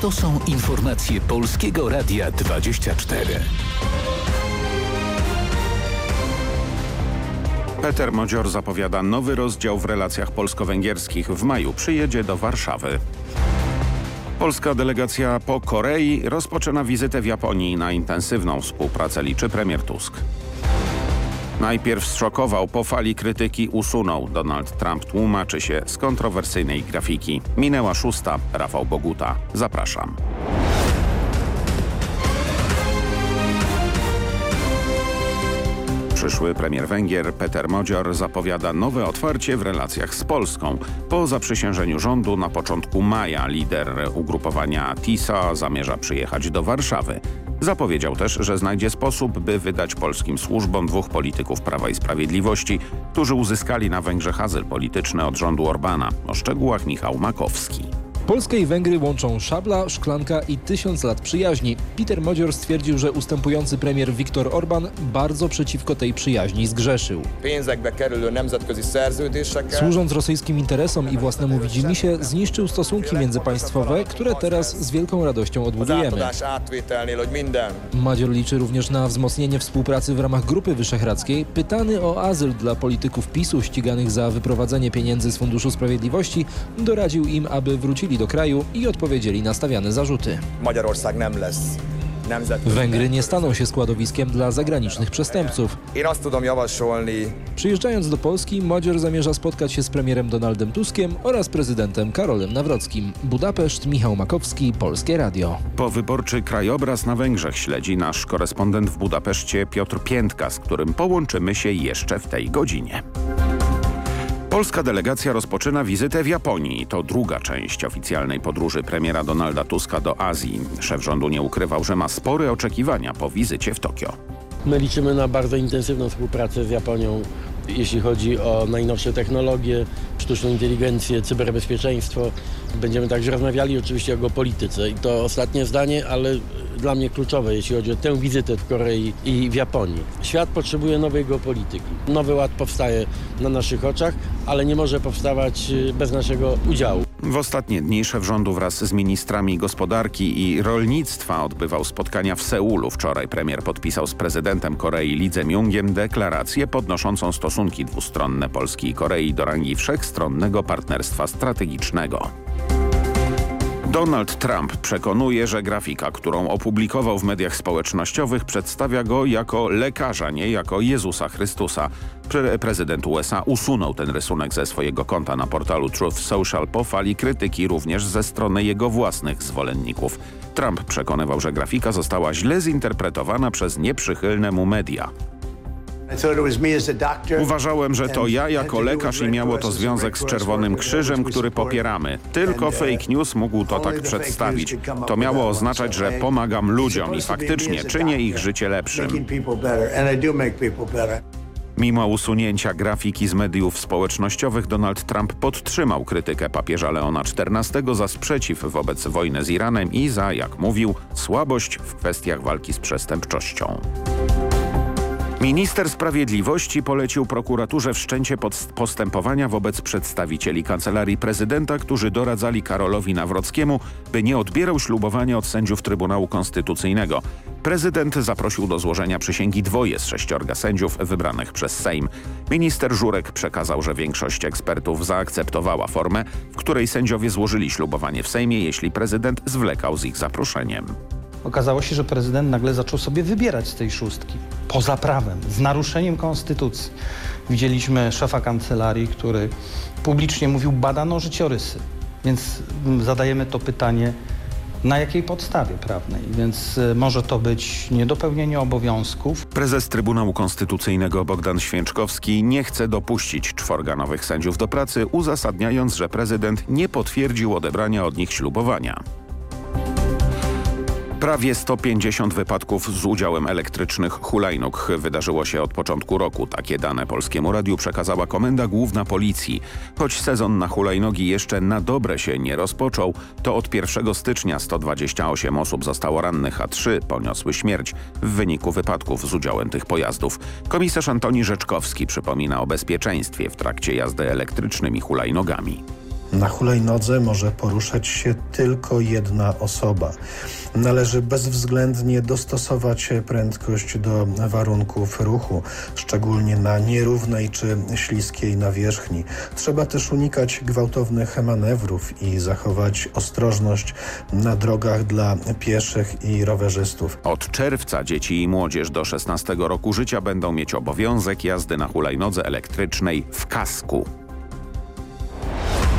To są informacje Polskiego Radia 24. Peter Modzior zapowiada nowy rozdział w relacjach polsko-węgierskich. W maju przyjedzie do Warszawy. Polska delegacja po Korei rozpoczyna wizytę w Japonii. Na intensywną współpracę liczy premier Tusk. Najpierw zszokował, po fali krytyki usunął. Donald Trump tłumaczy się z kontrowersyjnej grafiki. Minęła szósta. Rafał Boguta. Zapraszam. Przyszły premier Węgier Peter Modzior zapowiada nowe otwarcie w relacjach z Polską. Po zaprzysiężeniu rządu na początku maja lider ugrupowania TISA zamierza przyjechać do Warszawy. Zapowiedział też, że znajdzie sposób, by wydać polskim służbom dwóch polityków Prawa i Sprawiedliwości, którzy uzyskali na Węgrzech azyl polityczny od rządu Orbana. O szczegółach Michał Makowski. Polskę i Węgry łączą szabla, szklanka i tysiąc lat przyjaźni. Peter Modzior stwierdził, że ustępujący premier Viktor Orban bardzo przeciwko tej przyjaźni zgrzeszył. Służąc rosyjskim interesom i własnemu widzimisię, zniszczył stosunki międzypaństwowe, które teraz z wielką radością odbudujemy. Madzior liczy również na wzmocnienie współpracy w ramach Grupy Wyszehradzkiej. Pytany o azyl dla polityków PiSu ściganych za wyprowadzenie pieniędzy z Funduszu Sprawiedliwości, doradził im, aby wrócili do kraju i odpowiedzieli na stawiane zarzuty. Węgry nie staną się składowiskiem dla zagranicznych przestępców. Przyjeżdżając do Polski, Modzior zamierza spotkać się z premierem Donaldem Tuskiem oraz prezydentem Karolem Nawrockim. Budapeszt, Michał Makowski, Polskie Radio. Powyborczy krajobraz na Węgrzech śledzi nasz korespondent w Budapeszcie Piotr Piętka, z którym połączymy się jeszcze w tej godzinie. Polska delegacja rozpoczyna wizytę w Japonii. To druga część oficjalnej podróży premiera Donalda Tuska do Azji. Szef rządu nie ukrywał, że ma spore oczekiwania po wizycie w Tokio. My liczymy na bardzo intensywną współpracę z Japonią, jeśli chodzi o najnowsze technologie, sztuczną inteligencję, cyberbezpieczeństwo. Będziemy także rozmawiali oczywiście o geopolityce i to ostatnie zdanie, ale dla mnie kluczowe, jeśli chodzi o tę wizytę w Korei i w Japonii. Świat potrzebuje nowej geopolityki. Nowy ład powstaje na naszych oczach, ale nie może powstawać y, bez naszego udziału. W ostatnie dni szef rządu wraz z ministrami gospodarki i rolnictwa odbywał spotkania w Seulu. Wczoraj premier podpisał z prezydentem Korei Lee Jae-myungiem deklarację podnoszącą stosunki dwustronne Polski i Korei do rangi wszechstronnego partnerstwa strategicznego. Donald Trump przekonuje, że grafika, którą opublikował w mediach społecznościowych przedstawia go jako lekarza, nie jako Jezusa Chrystusa. Pre prezydent USA usunął ten rysunek ze swojego konta na portalu Truth Social po fali krytyki również ze strony jego własnych zwolenników. Trump przekonywał, że grafika została źle zinterpretowana przez nieprzychylne mu media. Uważałem, że to ja jako lekarz i miało to związek z Czerwonym Krzyżem, który popieramy. Tylko uh, fake news mógł to tak przedstawić. To miało oznaczać, że pomagam ludziom i faktycznie czynię ich życie lepszym. Mimo usunięcia grafiki z mediów społecznościowych Donald Trump podtrzymał krytykę papieża Leona XIV za sprzeciw wobec wojny z Iranem i za, jak mówił, słabość w kwestiach walki z przestępczością. Minister Sprawiedliwości polecił prokuraturze wszczęcie postępowania wobec przedstawicieli Kancelarii Prezydenta, którzy doradzali Karolowi Nawrockiemu, by nie odbierał ślubowania od sędziów Trybunału Konstytucyjnego. Prezydent zaprosił do złożenia przysięgi dwoje z sześciorga sędziów wybranych przez Sejm. Minister Żurek przekazał, że większość ekspertów zaakceptowała formę, w której sędziowie złożyli ślubowanie w Sejmie, jeśli prezydent zwlekał z ich zaproszeniem. Okazało się, że prezydent nagle zaczął sobie wybierać z tej szóstki. Poza prawem, z naruszeniem konstytucji. Widzieliśmy szefa kancelarii, który publicznie mówił, badano życiorysy. Więc zadajemy to pytanie, na jakiej podstawie prawnej, więc e, może to być niedopełnienie obowiązków. Prezes Trybunału Konstytucyjnego Bogdan Święczkowski nie chce dopuścić czworga nowych sędziów do pracy, uzasadniając, że prezydent nie potwierdził odebrania od nich ślubowania. Prawie 150 wypadków z udziałem elektrycznych hulajnóg wydarzyło się od początku roku. Takie dane Polskiemu Radiu przekazała Komenda Główna Policji. Choć sezon na hulajnogi jeszcze na dobre się nie rozpoczął, to od 1 stycznia 128 osób zostało rannych, a 3 poniosły śmierć w wyniku wypadków z udziałem tych pojazdów. Komisarz Antoni Rzeczkowski przypomina o bezpieczeństwie w trakcie jazdy elektrycznymi hulajnogami. Na hulajnodze może poruszać się tylko jedna osoba. Należy bezwzględnie dostosować prędkość do warunków ruchu, szczególnie na nierównej czy śliskiej nawierzchni. Trzeba też unikać gwałtownych manewrów i zachować ostrożność na drogach dla pieszych i rowerzystów. Od czerwca dzieci i młodzież do 16 roku życia będą mieć obowiązek jazdy na hulajnodze elektrycznej w kasku.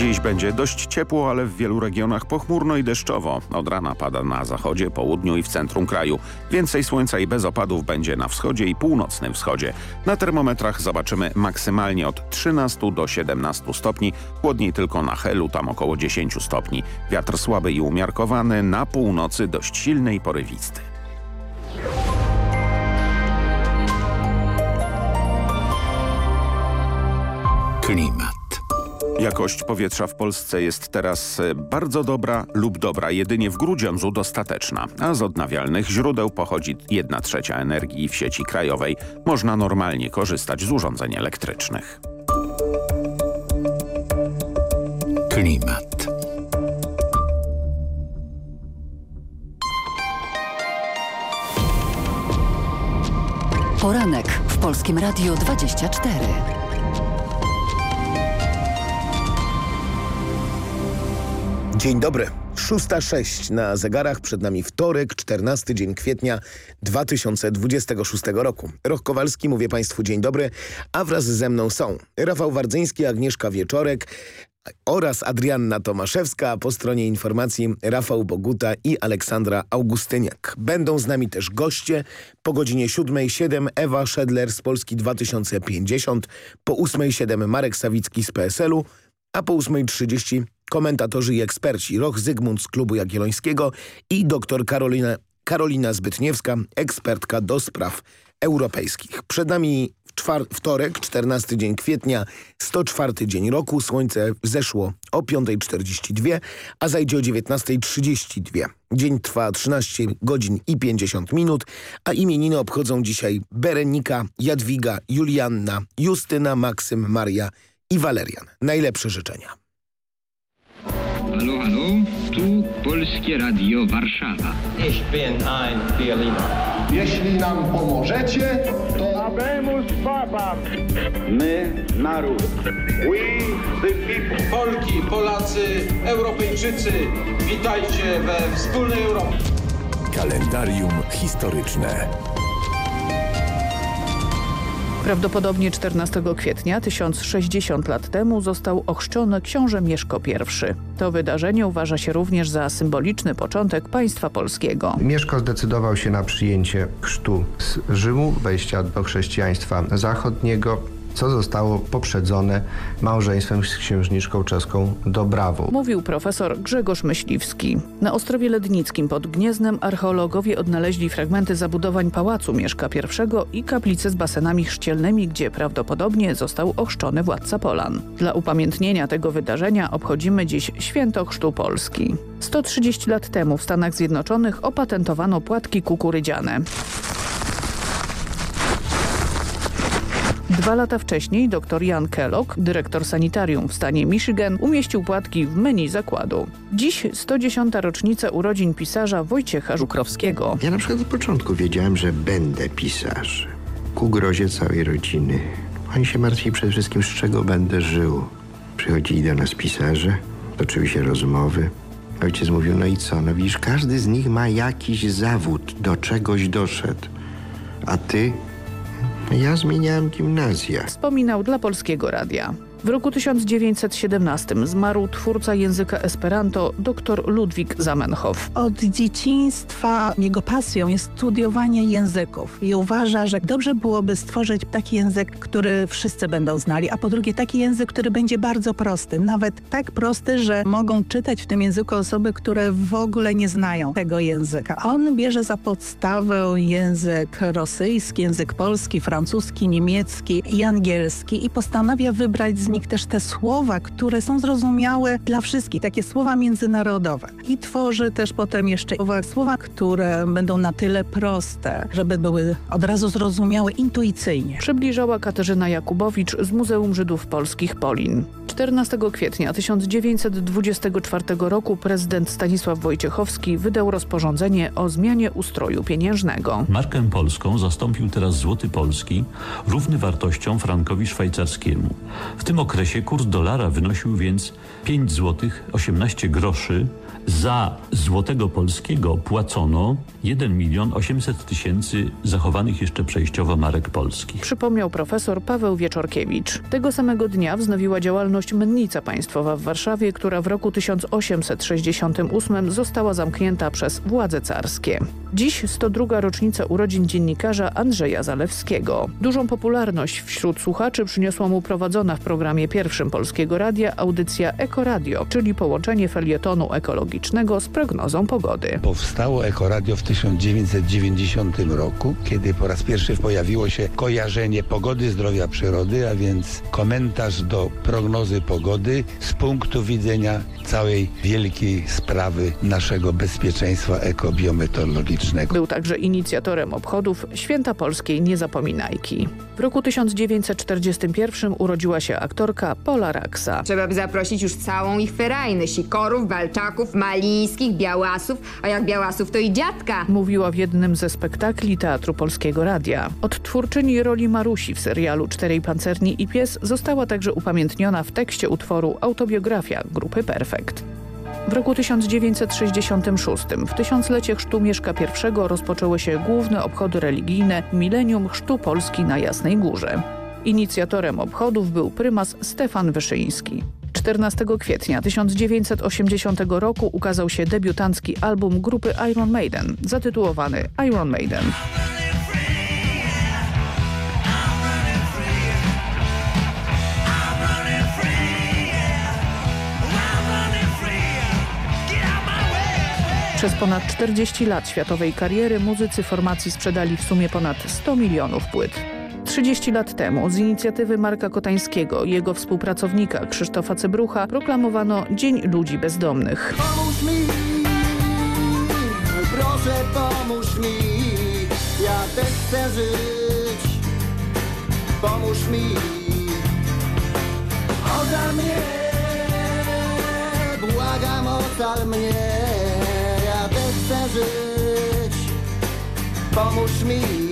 Dziś będzie dość ciepło, ale w wielu regionach pochmurno i deszczowo. Od rana pada na zachodzie, południu i w centrum kraju. Więcej słońca i bez opadów będzie na wschodzie i północnym wschodzie. Na termometrach zobaczymy maksymalnie od 13 do 17 stopni, chłodniej tylko na Helu, tam około 10 stopni. Wiatr słaby i umiarkowany, na północy dość silny i porywisty. Klimat. Jakość powietrza w Polsce jest teraz e, bardzo dobra lub dobra, jedynie w Grudziądzu dostateczna, a z odnawialnych źródeł pochodzi 1 trzecia energii w sieci krajowej. Można normalnie korzystać z urządzeń elektrycznych. Klimat. Poranek w Polskim Radio 24. Dzień dobry. 6.06 na zegarach, przed nami wtorek, 14 dzień kwietnia 2026 roku. Roch Kowalski, mówię Państwu dzień dobry, a wraz ze mną są Rafał Wardzyński, Agnieszka Wieczorek oraz Adrianna Tomaszewska, a po stronie informacji Rafał Boguta i Aleksandra Augustyniak. Będą z nami też goście. Po godzinie 7.07 Ewa Szedler z Polski 2050, po 8.07 Marek Sawicki z PSL-u, a po 8.30 komentatorzy i eksperci Roch Zygmunt z Klubu Jagiellońskiego i dr Karolina, Karolina Zbytniewska, ekspertka do spraw europejskich. Przed nami wtorek, 14 dzień kwietnia, 104 dzień roku. Słońce wzeszło o 5.42, a zajdzie o 19.32. Dzień trwa 13 godzin i 50 minut, a imieniny obchodzą dzisiaj Berenika, Jadwiga, Julianna, Justyna, Maksym, Maria i Walerian. Najlepsze życzenia. Halo, halo, tu Polskie Radio Warszawa. Ich bin ein Berliner. Jeśli nam pomożecie, to... Habemus Babam. My, naród. We, the people. Polki, Polacy, Europejczycy, witajcie we wspólnej Europie. Kalendarium historyczne. Prawdopodobnie 14 kwietnia 1060 lat temu został ochrzczony książę Mieszko I. To wydarzenie uważa się również za symboliczny początek państwa polskiego. Mieszko zdecydował się na przyjęcie chrztu z Rzymu, wejścia do chrześcijaństwa zachodniego co zostało poprzedzone małżeństwem z księżniczką czeską Dobrawą. Mówił profesor Grzegorz Myśliwski. Na Ostrowie Lednickim pod Gnieznem archeologowie odnaleźli fragmenty zabudowań Pałacu Mieszka I i kaplicy z basenami chrzcielnymi, gdzie prawdopodobnie został ochrzczony władca Polan. Dla upamiętnienia tego wydarzenia obchodzimy dziś Święto Chrztu Polski. 130 lat temu w Stanach Zjednoczonych opatentowano płatki kukurydziane. Dwa lata wcześniej dr Jan Kellogg, dyrektor sanitarium w stanie Michigan, umieścił płatki w menu zakładu. Dziś 110. rocznica urodzin pisarza Wojciecha Żukrowskiego. Ja na przykład od początku wiedziałem, że będę pisarzem. Ku grozie całej rodziny. Oni się martwili przede wszystkim, z czego będę żył. Przychodzili do nas pisarze, toczyły się rozmowy. Ojciec mówił, no i co? No widzisz, każdy z nich ma jakiś zawód, do czegoś doszedł. A ty ja zmieniałem gimnazja. Wspominał dla Polskiego Radia. W roku 1917 zmarł twórca języka Esperanto dr Ludwik Zamenhof. Od dzieciństwa jego pasją jest studiowanie języków i uważa, że dobrze byłoby stworzyć taki język, który wszyscy będą znali, a po drugie taki język, który będzie bardzo prosty, nawet tak prosty, że mogą czytać w tym języku osoby, które w ogóle nie znają tego języka. On bierze za podstawę język rosyjski, język polski, francuski, niemiecki i angielski i postanawia wybrać z nich też te słowa, które są zrozumiałe dla wszystkich, takie słowa międzynarodowe. I tworzy też potem jeszcze słowa, które będą na tyle proste, żeby były od razu zrozumiałe intuicyjnie. Przybliżała Katarzyna Jakubowicz z Muzeum Żydów Polskich Polin. 14 kwietnia 1924 roku prezydent Stanisław Wojciechowski wydał rozporządzenie o zmianie ustroju pieniężnego. Markę polską zastąpił teraz złoty polski, równy wartością frankowi szwajcarskiemu. W tym okresie kurs dolara wynosił więc 5 zł 18 groszy za złotego polskiego płacono 1 milion 800 tysięcy zachowanych jeszcze przejściowo marek polskich. Przypomniał profesor Paweł Wieczorkiewicz. Tego samego dnia wznowiła działalność Mennica Państwowa w Warszawie, która w roku 1868 została zamknięta przez władze carskie. Dziś 102. rocznica urodzin dziennikarza Andrzeja Zalewskiego. Dużą popularność wśród słuchaczy przyniosła mu prowadzona w programie pierwszym Polskiego Radia audycja Ekoradio, czyli połączenie felietonu ekologicznego z prognozą pogody. Powstało Ekoradio w 1990 roku, kiedy po raz pierwszy pojawiło się kojarzenie pogody, zdrowia przyrody, a więc komentarz do prognozy pogody z punktu widzenia całej wielkiej sprawy naszego bezpieczeństwa ekobiometeorologicznego. Był także inicjatorem obchodów Święta Polskiej Niezapominajki. W roku 1941 urodziła się aktorka Pola Raksa. Trzeba by zaprosić już całą ich ferajnę, Sikorów, Walczaków, Malińskich, Białasów, a jak Białasów to i dziadka. Mówiła w jednym ze spektakli Teatru Polskiego Radia. Odtwórczyni roli Marusi w serialu Czterej Pancerni i Pies została także upamiętniona w tekście utworu Autobiografia grupy Perfekt. W roku 1966 w tysiąclecie chrztu Mieszka I rozpoczęły się główne obchody religijne Milenium Chrztu Polski na Jasnej Górze. Inicjatorem obchodów był prymas Stefan Wyszyński. 14 kwietnia 1980 roku ukazał się debiutancki album grupy Iron Maiden, zatytułowany Iron Maiden. Przez ponad 40 lat światowej kariery muzycy formacji sprzedali w sumie ponad 100 milionów płyt. 30 lat temu z inicjatywy Marka Kotańskiego jego współpracownika Krzysztofa Cybrucha proklamowano Dzień Ludzi Bezdomnych. Pomóż mi, proszę pomóż mi, ja też chcę żyć. Pomóż mi, ocal mnie, błagam ocal mnie, ja też chcę żyć. Pomóż mi.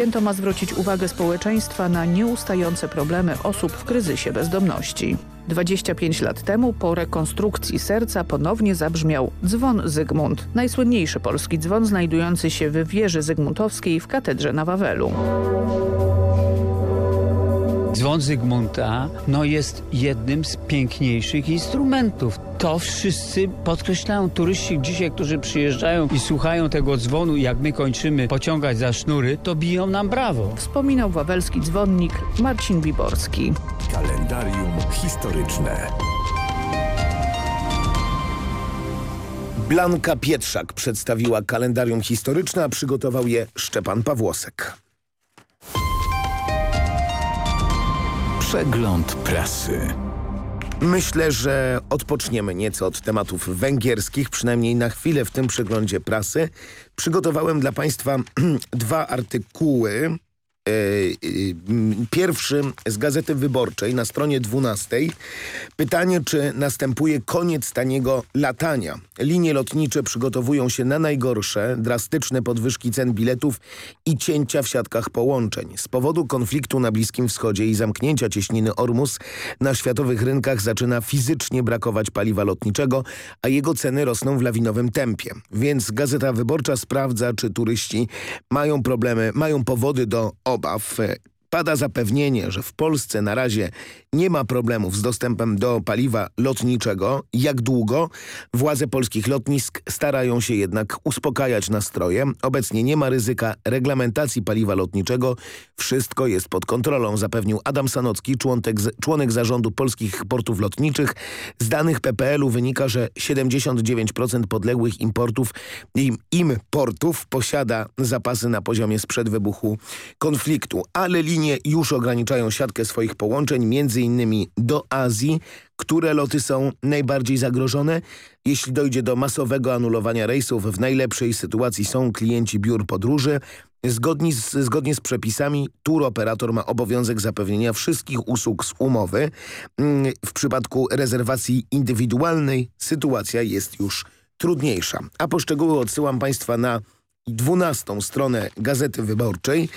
Święto ma zwrócić uwagę społeczeństwa na nieustające problemy osób w kryzysie bezdomności. 25 lat temu po rekonstrukcji serca ponownie zabrzmiał dzwon Zygmunt, najsłynniejszy polski dzwon znajdujący się w wieży zygmuntowskiej w katedrze na Wawelu. Dzwon Zygmunta no, jest jednym z piękniejszych instrumentów. To wszyscy podkreślają turyści dzisiaj, którzy przyjeżdżają i słuchają tego dzwonu jak my kończymy pociągać za sznury, to biją nam brawo. Wspominał wawelski dzwonnik Marcin Biborski. Kalendarium historyczne. Blanka Pietrzak przedstawiła kalendarium historyczne, a przygotował je Szczepan Pawłosek. Przegląd prasy. Myślę, że odpoczniemy nieco od tematów węgierskich, przynajmniej na chwilę w tym przeglądzie prasy. Przygotowałem dla Państwa dwa artykuły. Pierwszy z Gazety Wyborczej na stronie 12. Pytanie, czy następuje koniec taniego latania. Linie lotnicze przygotowują się na najgorsze, drastyczne podwyżki cen biletów i cięcia w siatkach połączeń. Z powodu konfliktu na Bliskim Wschodzie i zamknięcia cieśniny Ormus na światowych rynkach zaczyna fizycznie brakować paliwa lotniczego, a jego ceny rosną w lawinowym tempie. Więc Gazeta Wyborcza sprawdza, czy turyści mają problemy, mają powody do obaw. About af Pada zapewnienie, że w Polsce na razie nie ma problemów z dostępem do paliwa lotniczego. Jak długo? Władze polskich lotnisk starają się jednak uspokajać nastroje. Obecnie nie ma ryzyka reglamentacji paliwa lotniczego. Wszystko jest pod kontrolą, zapewnił Adam Sanocki, członek, członek zarządu polskich portów lotniczych. Z danych PPL-u wynika, że 79% podległych importów im, im portów posiada zapasy na poziomie sprzed wybuchu konfliktu. Ale linie Linie już ograniczają siatkę swoich połączeń, między innymi do Azji. Które loty są najbardziej zagrożone? Jeśli dojdzie do masowego anulowania rejsów, w najlepszej sytuacji są klienci biur podróży. Zgodnie z, zgodnie z przepisami tour operator ma obowiązek zapewnienia wszystkich usług z umowy. Mm, w przypadku rezerwacji indywidualnej sytuacja jest już trudniejsza. A poszczegóły odsyłam Państwa na 12 stronę Gazety Wyborczej.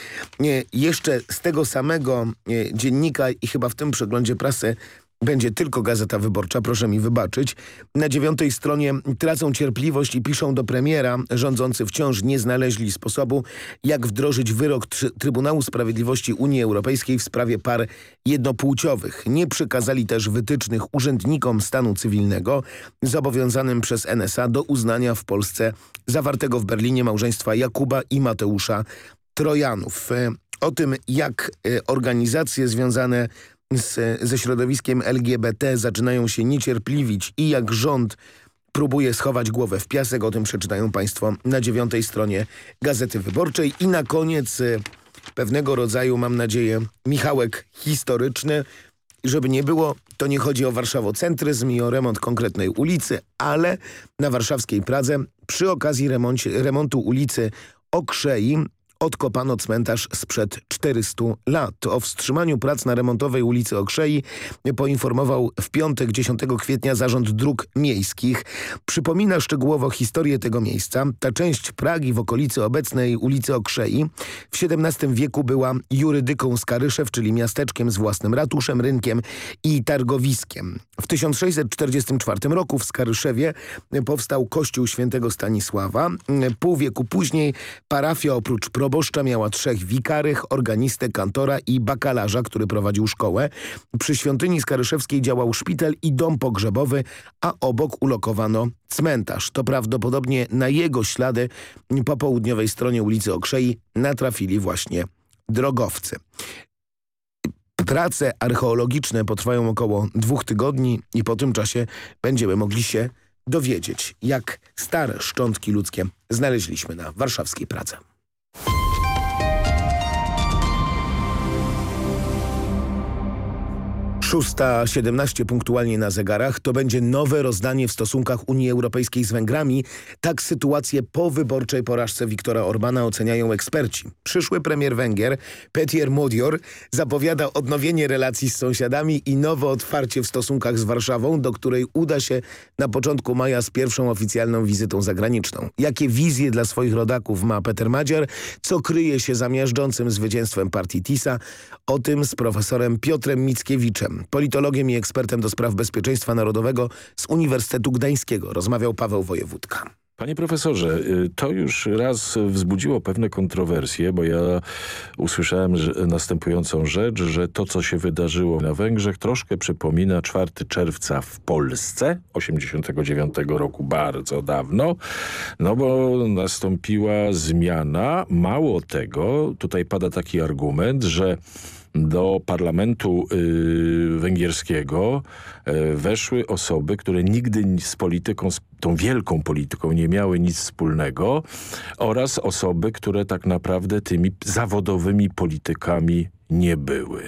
Jeszcze z tego samego dziennika i chyba w tym przeglądzie prasy będzie tylko Gazeta Wyborcza, proszę mi wybaczyć. Na dziewiątej stronie tracą cierpliwość i piszą do premiera. Rządzący wciąż nie znaleźli sposobu, jak wdrożyć wyrok Trybunału Sprawiedliwości Unii Europejskiej w sprawie par jednopłciowych. Nie przykazali też wytycznych urzędnikom stanu cywilnego zobowiązanym przez NSA do uznania w Polsce zawartego w Berlinie małżeństwa Jakuba i Mateusza Trojanów. O tym, jak e, organizacje związane z, ze środowiskiem LGBT zaczynają się niecierpliwić i jak rząd próbuje schować głowę w piasek. O tym przeczytają Państwo na dziewiątej stronie Gazety Wyborczej. I na koniec e, pewnego rodzaju, mam nadzieję, Michałek historyczny. Żeby nie było, to nie chodzi o warszawocentryzm i o remont konkretnej ulicy, ale na warszawskiej Pradze przy okazji remoncie, remontu ulicy Okrzei odkopano cmentarz sprzed 400 lat. O wstrzymaniu prac na remontowej ulicy Okrzei poinformował w piątek 10 kwietnia Zarząd Dróg Miejskich. Przypomina szczegółowo historię tego miejsca. Ta część Pragi w okolicy obecnej ulicy Okrzei w XVII wieku była jurydyką Skaryszew, czyli miasteczkiem z własnym ratuszem, rynkiem i targowiskiem. W 1644 roku w Skaryszewie powstał kościół świętego Stanisława. Pół wieku później parafia oprócz proboszcza miała trzech wikarych, organistę, kantora i bakalarza, który prowadził szkołę. Przy świątyni Skaryszewskiej działał szpital i dom pogrzebowy, a obok ulokowano cmentarz. To prawdopodobnie na jego ślady po południowej stronie ulicy Okrzei natrafili właśnie drogowcy. Prace archeologiczne potrwają około dwóch tygodni i po tym czasie będziemy mogli się dowiedzieć, jak stare szczątki ludzkie znaleźliśmy na warszawskiej Pradze. you 6.17 punktualnie na zegarach to będzie nowe rozdanie w stosunkach Unii Europejskiej z Węgrami. Tak sytuację po wyborczej porażce Viktora Orbana oceniają eksperci. Przyszły premier Węgier, Petier Modior, zapowiada odnowienie relacji z sąsiadami i nowe otwarcie w stosunkach z Warszawą, do której uda się na początku maja z pierwszą oficjalną wizytą zagraniczną. Jakie wizje dla swoich rodaków ma Peter Madziar? Co kryje się za miażdżącym zwycięstwem partii TISA? O tym z profesorem Piotrem Mickiewiczem politologiem i ekspertem do spraw bezpieczeństwa narodowego z Uniwersytetu Gdańskiego. Rozmawiał Paweł Wojewódka. Panie profesorze, y, to już raz wzbudziło pewne kontrowersje, bo ja usłyszałem następującą rzecz, że to, co się wydarzyło na Węgrzech, troszkę przypomina 4 czerwca w Polsce 89 roku, bardzo dawno, no bo nastąpiła zmiana. Mało tego, tutaj pada taki argument, że do parlamentu y, węgierskiego y, weszły osoby, które nigdy z polityką, z tą wielką polityką nie miały nic wspólnego oraz osoby, które tak naprawdę tymi zawodowymi politykami nie były.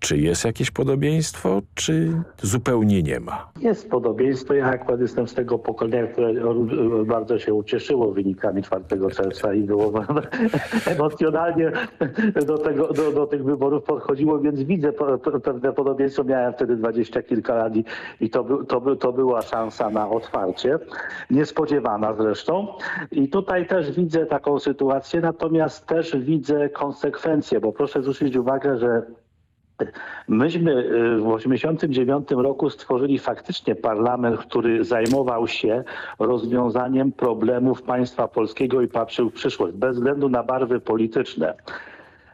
Czy jest jakieś podobieństwo, czy zupełnie nie ma? Jest podobieństwo. Ja akurat jestem z tego pokolenia, które bardzo się ucieszyło wynikami 4 czerwca i było emocjonalnie do, tego, do, do tych wyborów podchodziło, więc widzę pewne podobieństwo. Miałem wtedy dwadzieścia kilka lat i, to, to, to była szansa na otwarcie. Niespodziewana zresztą. I tutaj też widzę taką sytuację, natomiast też widzę konsekwencje, bo proszę zwrócić uwagę, że Myśmy y, w 1989 roku stworzyli faktycznie parlament, który zajmował się rozwiązaniem problemów państwa polskiego i patrzył w przyszłość, bez względu na barwy polityczne.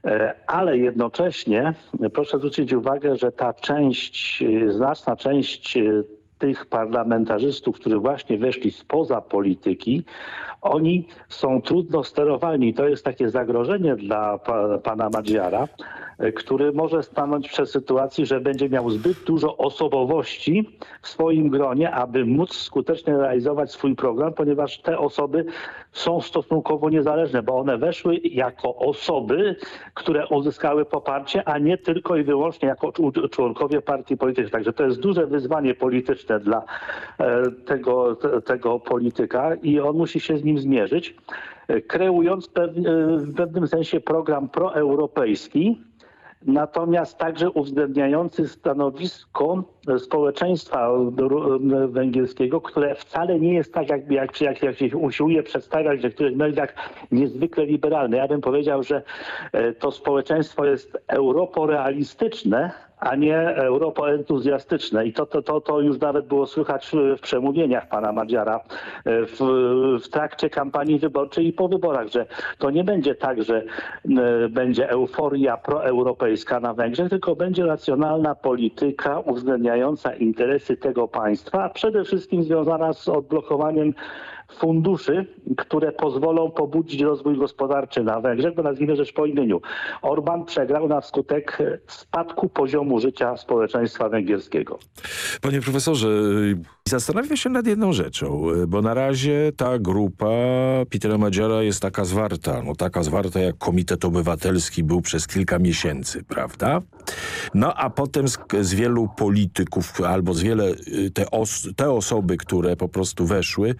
E, ale jednocześnie proszę zwrócić uwagę, że ta część, y, znaczna część y, tych parlamentarzystów, którzy właśnie weszli spoza polityki, oni są trudno sterowalni. To jest takie zagrożenie dla pa, pana Madziara, który może stanąć przed sytuacji, że będzie miał zbyt dużo osobowości w swoim gronie, aby móc skutecznie realizować swój program, ponieważ te osoby są stosunkowo niezależne, bo one weszły jako osoby, które uzyskały poparcie, a nie tylko i wyłącznie jako członkowie partii politycznej. Także to jest duże wyzwanie polityczne dla e, tego, tego polityka i on musi się z nim zmierzyć, e, kreując w pewnym sensie program proeuropejski, natomiast także uwzględniający stanowisko społeczeństwa węgierskiego, które wcale nie jest tak, jak, jak, jak, jak się usiłuje przedstawiać w niektórych mediach, niezwykle liberalne. Ja bym powiedział, że e, to społeczeństwo jest europorealistyczne, a nie europoentuzjastyczne. I to, to, to, to już nawet było słychać w przemówieniach pana Madziara e, w, w trakcie kampanii wyborczej i po wyborach, że to nie będzie tak, że e, będzie euforia proeuropejska na Węgrzech, tylko będzie racjonalna polityka uwzględniająca interesy tego państwa, a przede wszystkim związana z odblokowaniem funduszy, które pozwolą pobudzić rozwój gospodarczy na Węgrzech, bo nazwijmy rzecz po imieniu. Orban przegrał na skutek spadku poziomu życia społeczeństwa węgierskiego. Panie profesorze, zastanawiam się nad jedną rzeczą, bo na razie ta grupa Petera Madziara jest taka zwarta, no taka zwarta jak Komitet Obywatelski był przez kilka miesięcy, prawda? No a potem z, z wielu polityków albo z wiele te, os te osoby, które po prostu weszły,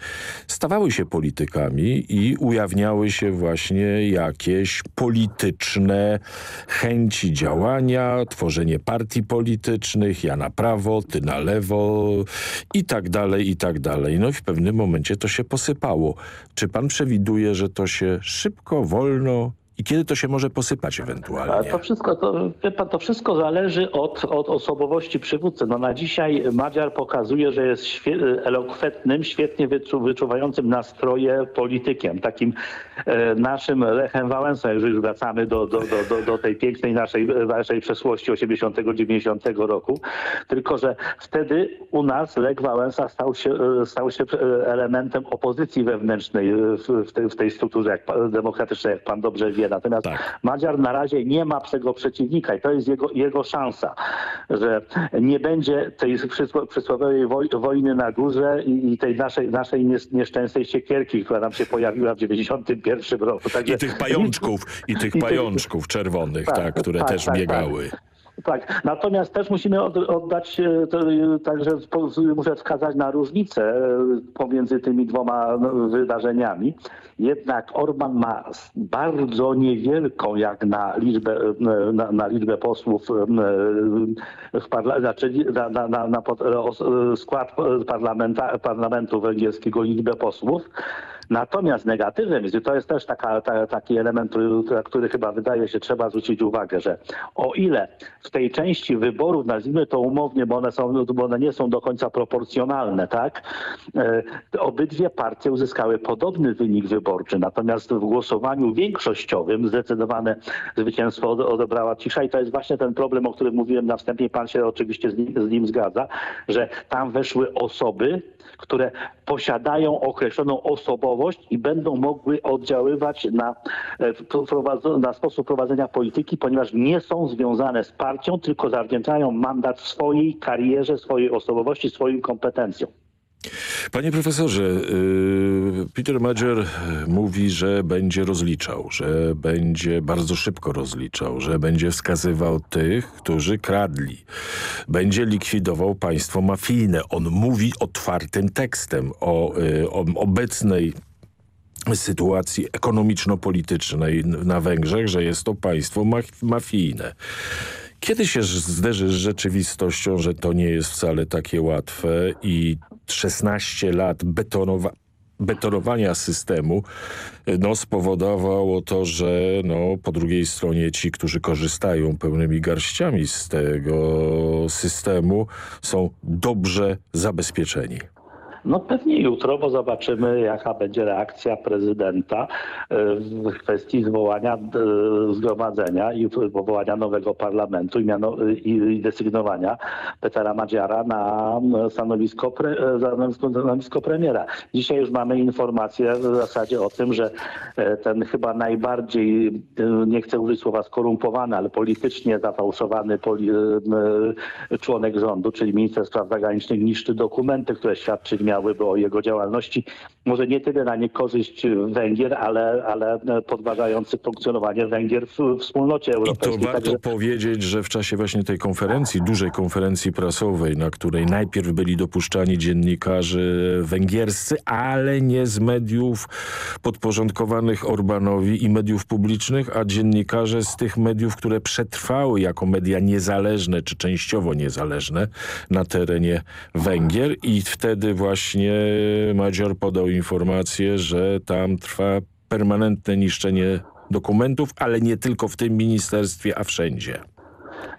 stawały się politykami i ujawniały się właśnie jakieś polityczne chęci działania, tworzenie partii politycznych, ja na prawo, ty na lewo i tak dalej, i tak dalej. No i w pewnym momencie to się posypało. Czy pan przewiduje, że to się szybko, wolno i kiedy to się może posypać ewentualnie? To wszystko, to, pan, to wszystko zależy od, od osobowości przywódcy. No na dzisiaj Madziar pokazuje, że jest świe elokwentnym, świetnie wyczu wyczuwającym nastroje politykiem. Takim e, naszym Lechem Wałęsą, jeżeli już wracamy do, do, do, do, tej pięknej naszej, naszej przeszłości 80-90 roku. Tylko, że wtedy u nas Lech Wałęsa stał się, e, stał się e, elementem opozycji wewnętrznej w, w, tej, w tej strukturze jak, demokratycznej, jak pan dobrze wie Natomiast tak. Madziar na razie nie ma tego przeciwnika i to jest jego, jego szansa, że nie będzie tej przysłowiowej wojny na górze i, i tej naszej, naszej nieszczęsnej siekierki, która nam się pojawiła w 91 roku. Także... I tych pajączków, i tych pajączków czerwonych, tak, tak które tak, też tak, biegały. Tak, natomiast też musimy oddać, także muszę wskazać na różnicę pomiędzy tymi dwoma no, wydarzeniami. Jednak Orban ma bardzo niewielką jak na liczbę, na, na liczbę posłów w znaczy na, na, na, na skład parlamenta, parlamentu węgierskiego liczbę posłów. Natomiast negatywem to jest też taka, ta, taki element, który, który chyba wydaje się trzeba zwrócić uwagę, że o ile w tej części wyborów, nazwijmy to umownie, bo one, są, bo one nie są do końca proporcjonalne, tak? E, obydwie partie uzyskały podobny wynik wyborczy, natomiast w głosowaniu większościowym zdecydowane zwycięstwo odebrała cisza i to jest właśnie ten problem, o którym mówiłem na wstępie, pan się oczywiście z nim, z nim zgadza, że tam weszły osoby, które posiadają określoną osobowość i będą mogły oddziaływać na, e, na sposób prowadzenia polityki, ponieważ nie są związane z partią, tylko zawdzięczają mandat swojej karierze, swojej osobowości, swoim kompetencjom. Panie profesorze, y, Peter Major mówi, że będzie rozliczał, że będzie bardzo szybko rozliczał, że będzie wskazywał tych, którzy kradli. Będzie likwidował państwo mafijne. On mówi otwartym tekstem o, y, o obecnej sytuacji ekonomiczno-politycznej na Węgrzech, że jest to państwo mafijne. Kiedy się zderzy z rzeczywistością, że to nie jest wcale takie łatwe i 16 lat betonowa betonowania systemu no, spowodowało to, że no, po drugiej stronie ci, którzy korzystają pełnymi garściami z tego systemu są dobrze zabezpieczeni. No pewnie jutro, bo zobaczymy jaka będzie reakcja prezydenta w kwestii zwołania zgromadzenia i powołania nowego parlamentu i, miano, i desygnowania Petera Madziara na stanowisko, pre, stanowisko premiera. Dzisiaj już mamy informację w zasadzie o tym, że ten chyba najbardziej, nie chcę użyć słowa skorumpowany, ale politycznie zafałszowany poli, członek rządu, czyli minister spraw zagranicznych niszczy dokumenty, które świadczyć miałyby o jego działalności. Może nie tyle na niekorzyść Węgier, ale, ale podważający funkcjonowanie Węgier w wspólnocie europejskiej. I to warto Także... powiedzieć, że w czasie właśnie tej konferencji, dużej konferencji prasowej, na której najpierw byli dopuszczani dziennikarze węgierscy, ale nie z mediów podporządkowanych Orbanowi i mediów publicznych, a dziennikarze z tych mediów, które przetrwały jako media niezależne, czy częściowo niezależne na terenie Węgier i wtedy właśnie Madzior podał informację, że tam trwa permanentne niszczenie dokumentów, ale nie tylko w tym ministerstwie, a wszędzie.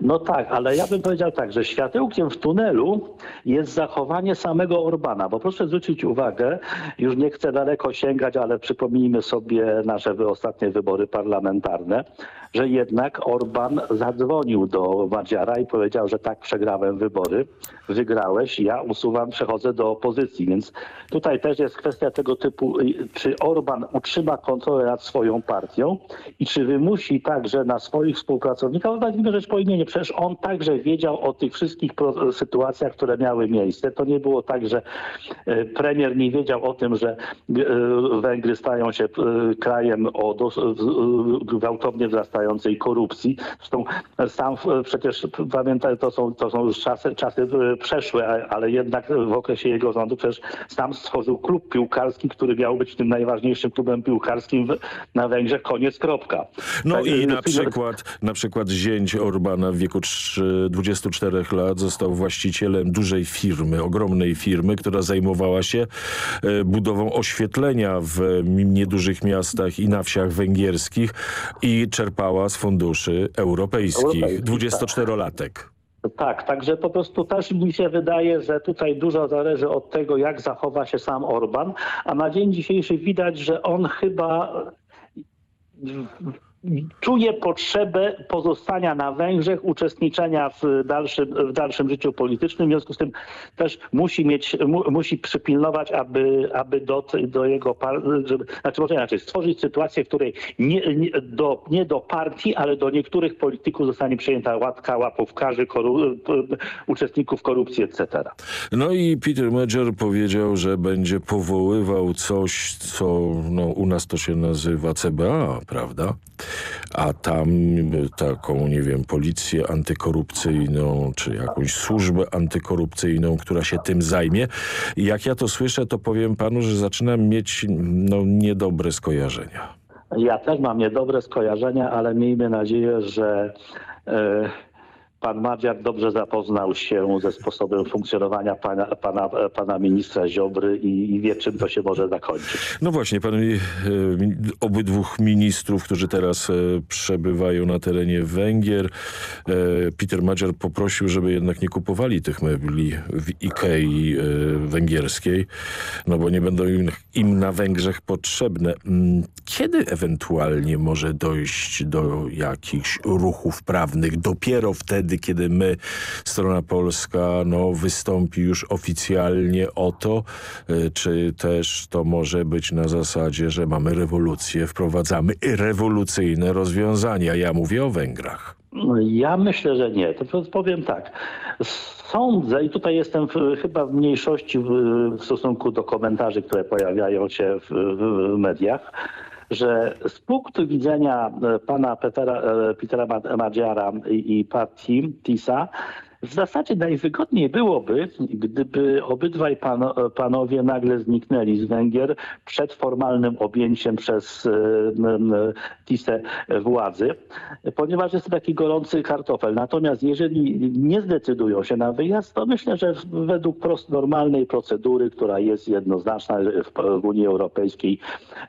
No tak, ale ja bym powiedział tak, że światełkiem w tunelu jest zachowanie samego Orbana, bo proszę zwrócić uwagę, już nie chcę daleko sięgać, ale przypomnijmy sobie nasze ostatnie wybory parlamentarne, że jednak Orban zadzwonił do Madziara i powiedział, że tak przegrałem wybory, wygrałeś, ja usuwam, przechodzę do opozycji. Więc tutaj też jest kwestia tego typu, czy Orban utrzyma kontrolę nad swoją partią i czy wymusi także na swoich współpracownikach, weźmy rzecz po przecież on także wiedział o tych wszystkich sytuacjach, które miały miejsce. To nie było tak, że e, premier nie wiedział o tym, że e, Węgry stają się e, krajem o gwałtownie wzrastającej korupcji. Zresztą sam przecież pamiętaj, to są, to są już czasy, czasy przeszłe, ale jednak w okresie jego rządu przecież sam stworzył klub piłkarski, który miał być tym najważniejszym klubem piłkarskim na Węgrzech. Koniec, kropka. No tak, i na przykład, na przykład zięć Orbana w wieku 24 lat został właścicielem dużej firmy, ogromnej firmy, która zajmowała się e, budową oświetlenia w niedużych miastach i na wsiach węgierskich i czerpała z funduszy europejskich. 24-latek. Tak. tak, także po prostu też mi się wydaje, że tutaj dużo zależy od tego, jak zachowa się sam Orban, a na dzień dzisiejszy widać, że on chyba czuje potrzebę pozostania na Węgrzech, uczestniczenia w dalszym, w dalszym życiu politycznym. W związku z tym też musi mieć, mu, musi przypilnować, aby, aby do, do jego, żeby, znaczy może inaczej, stworzyć sytuację, w której nie, nie, do, nie do partii, ale do niektórych polityków zostanie przyjęta łatka łapówkarzy, koru, uczestników korupcji, etc. No i Peter Major powiedział, że będzie powoływał coś, co no, u nas to się nazywa CBA, prawda? A tam taką, nie wiem, policję antykorupcyjną, czy jakąś służbę antykorupcyjną, która się tym zajmie. I jak ja to słyszę, to powiem panu, że zaczynam mieć no, niedobre skojarzenia. Ja też mam niedobre skojarzenia, ale miejmy nadzieję, że... Yy pan Madziak dobrze zapoznał się ze sposobem funkcjonowania pana, pana, pana ministra Ziobry i, i, wie, czym to się może zakończyć. No właśnie, pan e, obydwóch ministrów, którzy teraz e, przebywają na terenie Węgier, e, Peter Madziar poprosił, żeby jednak nie kupowali tych mebli w Ikei węgierskiej, no bo nie będą im, im na Węgrzech potrzebne. Mm, kiedy ewentualnie może dojść do jakichś ruchów prawnych? Dopiero wtedy, wtedy, kiedy my, strona polska, no, wystąpi już oficjalnie o to, e, czy też to może być na zasadzie, że mamy rewolucję, wprowadzamy rewolucyjne rozwiązania. Ja mówię o Węgrach. Ja myślę, że nie. To powiem tak. Sądzę i tutaj jestem w, chyba w mniejszości w, w, stosunku do komentarzy, które pojawiają się w, w mediach, że z punktu widzenia e, pana Petera, e, Petera Madziara i partii TISA w zasadzie najwygodniej byłoby, gdyby obydwaj pan, panowie nagle zniknęli z Węgier przed formalnym objęciem przez e, TISę władzy, ponieważ jest to taki gorący kartofel. Natomiast jeżeli nie zdecydują się na wyjazd, to myślę, że według normalnej procedury, która jest jednoznaczna w Unii Europejskiej,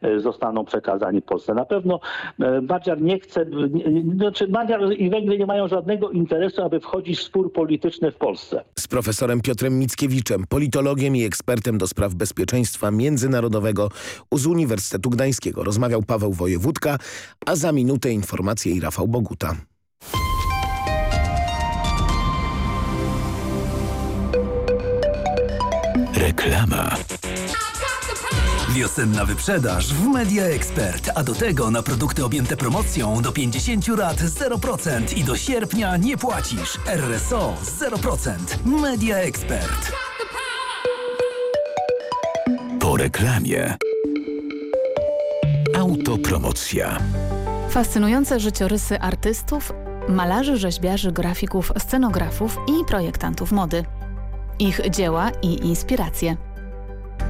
e, zostaną przekazani Polsce. Na pewno e, Madziar nie chce, znaczy Madziar i Węgry nie mają żadnego interesu, aby wchodzić w spór polityczny polityczne w Polsce. Z profesorem Piotrem Mickiewiczem, politologiem i ekspertem do spraw bezpieczeństwa międzynarodowego z Uniwersytetu Gdańskiego rozmawiał Paweł Wojewódka, a za minutę informacje i Rafał Boguta. Reklama. Wiosenna wyprzedaż w Media Expert, a do tego na produkty objęte promocją do 50 lat 0% i do sierpnia nie płacisz. RSO 0%. Media Expert. Po reklamie. Autopromocja. Fascynujące życiorysy artystów, malarzy, rzeźbiarzy, grafików, scenografów i projektantów mody. Ich dzieła i inspiracje.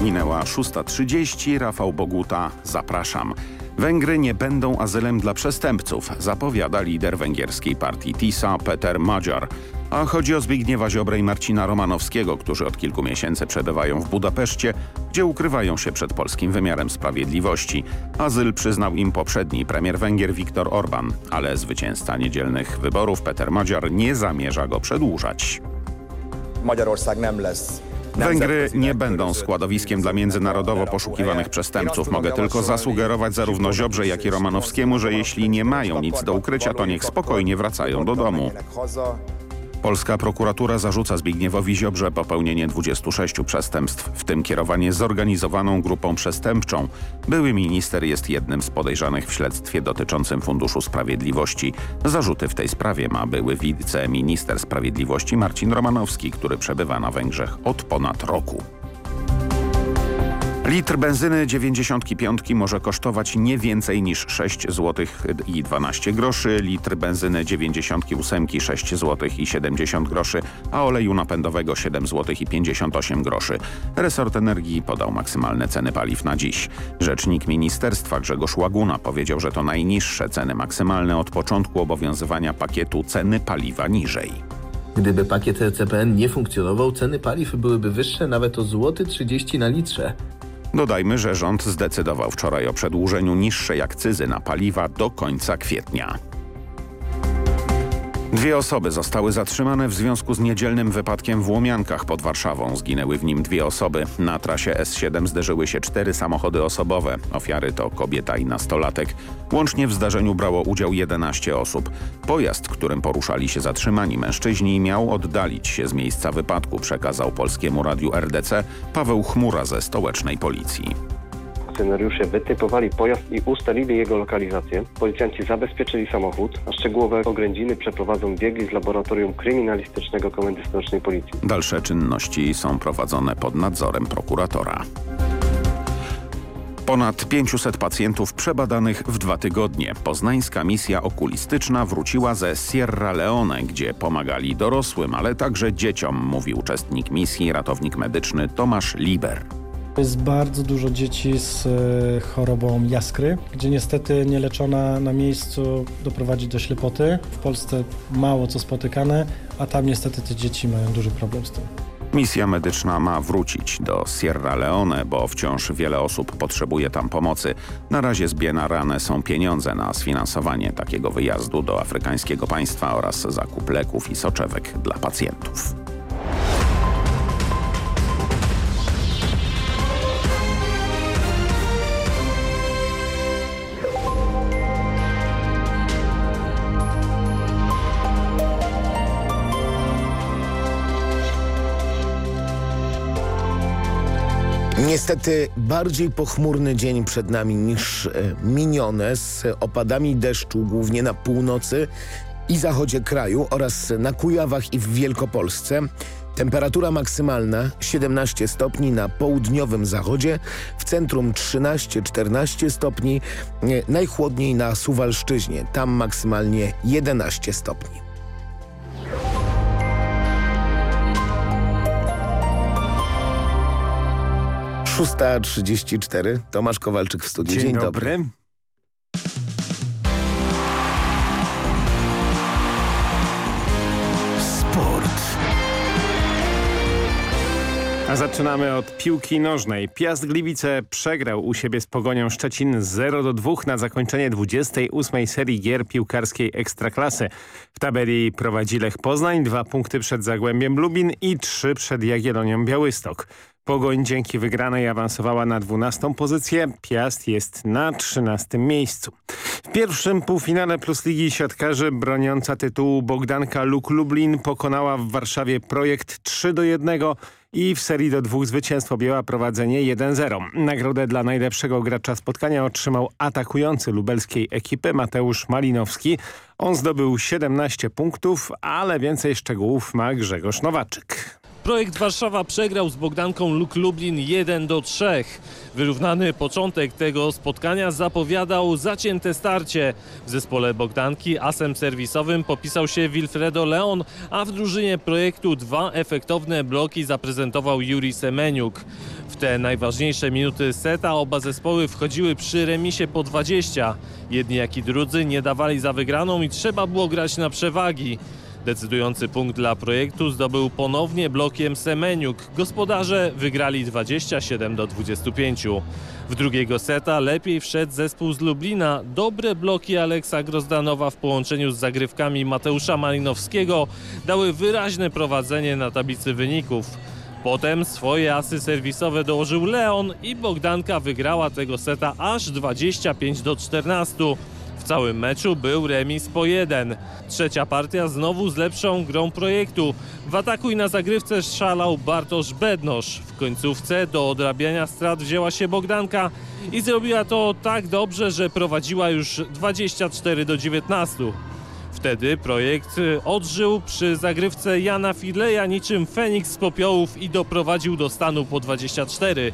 Minęła 6.30, Rafał Boguta, zapraszam. Węgry nie będą azylem dla przestępców, zapowiada lider węgierskiej partii TISA Peter Magyar. A chodzi o Zbigniewa Ziobrę i Marcina Romanowskiego, którzy od kilku miesięcy przebywają w Budapeszcie, gdzie ukrywają się przed polskim wymiarem sprawiedliwości. Azyl przyznał im poprzedni premier Węgier Viktor Orban, ale zwycięzca niedzielnych wyborów Peter Magyar nie zamierza go przedłużać. Węgry nie będą składowiskiem dla międzynarodowo poszukiwanych przestępców. Mogę tylko zasugerować zarówno Ziobrze, jak i Romanowskiemu, że jeśli nie mają nic do ukrycia, to niech spokojnie wracają do domu. Polska prokuratura zarzuca Zbigniewowi Ziobrze popełnienie 26 przestępstw, w tym kierowanie zorganizowaną grupą przestępczą. Były minister jest jednym z podejrzanych w śledztwie dotyczącym Funduszu Sprawiedliwości. Zarzuty w tej sprawie ma były wiceminister sprawiedliwości Marcin Romanowski, który przebywa na Węgrzech od ponad roku. Litr benzyny 95 może kosztować nie więcej niż 6 zł i 12 groszy, litr benzyny 98 6 zł i 70 groszy, a oleju napędowego 7 zł i 58 groszy. Resort Energii podał maksymalne ceny paliw na dziś. Rzecznik ministerstwa Grzegorz Łaguna powiedział, że to najniższe ceny maksymalne od początku obowiązywania pakietu ceny paliwa niżej. Gdyby pakiet CPN nie funkcjonował, ceny paliw byłyby wyższe nawet o złoty 30 na litrze. Dodajmy, że rząd zdecydował wczoraj o przedłużeniu niższej akcyzy na paliwa do końca kwietnia. Dwie osoby zostały zatrzymane w związku z niedzielnym wypadkiem w Łomiankach pod Warszawą. Zginęły w nim dwie osoby. Na trasie S7 zderzyły się cztery samochody osobowe. Ofiary to kobieta i nastolatek. Łącznie w zdarzeniu brało udział 11 osób. Pojazd, którym poruszali się zatrzymani mężczyźni miał oddalić się z miejsca wypadku, przekazał Polskiemu Radiu RDC Paweł Chmura ze stołecznej policji. Funkcjonariusze wytypowali pojazd i ustalili jego lokalizację. Policjanci zabezpieczyli samochód, a szczegółowe oględziny przeprowadzą biegli z Laboratorium Kryminalistycznego Komendy Stołecznej Policji. Dalsze czynności są prowadzone pod nadzorem prokuratora. Ponad 500 pacjentów przebadanych w dwa tygodnie. Poznańska misja okulistyczna wróciła ze Sierra Leone, gdzie pomagali dorosłym, ale także dzieciom, mówi uczestnik misji ratownik medyczny Tomasz Liber. Jest bardzo dużo dzieci z e, chorobą jaskry, gdzie niestety nieleczona na miejscu doprowadzi do ślepoty. W Polsce mało co spotykane, a tam niestety te dzieci mają duży problem z tym. Misja medyczna ma wrócić do Sierra Leone, bo wciąż wiele osób potrzebuje tam pomocy. Na razie zbierane są pieniądze na sfinansowanie takiego wyjazdu do afrykańskiego państwa oraz zakup leków i soczewek dla pacjentów. Niestety bardziej pochmurny dzień przed nami niż e, minione z opadami deszczu głównie na północy i zachodzie kraju oraz na Kujawach i w Wielkopolsce. Temperatura maksymalna 17 stopni na południowym zachodzie, w centrum 13-14 stopni, e, najchłodniej na Suwalszczyźnie, tam maksymalnie 11 stopni. 6.34. Tomasz Kowalczyk w studiu. Dzień, Dzień, dobry. dobry. Sport. A zaczynamy od piłki nożnej. Piast Gliwice przegrał u siebie z Pogonią Szczecin 0 do 2 na zakończenie 28 serii gier piłkarskiej Ekstraklasy. W tabeli prowadzi Lech Poznań, dwa punkty przed Zagłębiem Lubin i trzy przed Jagiellonią Białystok. Pogoń dzięki wygranej awansowała na 12 pozycję, Piast jest na 13 miejscu. W pierwszym półfinale Plus Ligi Siatkarzy broniąca tytułu Bogdanka Luk Lublin pokonała w Warszawie projekt 3 do 1 i w serii do dwóch zwycięstw objęła prowadzenie 1-0. Nagrodę dla najlepszego gracza spotkania otrzymał atakujący lubelskiej ekipy Mateusz Malinowski. On zdobył 17 punktów, ale więcej szczegółów ma Grzegorz Nowaczyk. Projekt Warszawa przegrał z Bogdanką Luk Lublin 1 do 3. Wyrównany początek tego spotkania zapowiadał zacięte starcie. W zespole Bogdanki asem serwisowym popisał się Wilfredo Leon, a w drużynie projektu dwa efektowne bloki zaprezentował Juri Semeniuk. W te najważniejsze minuty seta oba zespoły wchodziły przy remisie po 20. Jedni jak i drudzy nie dawali za wygraną i trzeba było grać na przewagi. Decydujący punkt dla projektu zdobył ponownie blokiem Semeniuk. Gospodarze wygrali 27 do 25. W drugiego seta lepiej wszedł zespół z Lublina. Dobre bloki Aleksa Grozdanowa w połączeniu z zagrywkami Mateusza Malinowskiego dały wyraźne prowadzenie na tablicy wyników. Potem swoje asy serwisowe dołożył Leon i Bogdanka wygrała tego seta aż 25 do 14. Całym meczu był remis po jeden. Trzecia partia znowu z lepszą grą projektu. W ataku i na zagrywce szalał Bartosz Bednosz. W końcówce do odrabiania strat wzięła się Bogdanka i zrobiła to tak dobrze, że prowadziła już 24 do 19. Wtedy projekt odżył przy zagrywce Jana Fidleja niczym Feniks z popiołów i doprowadził do stanu po 24.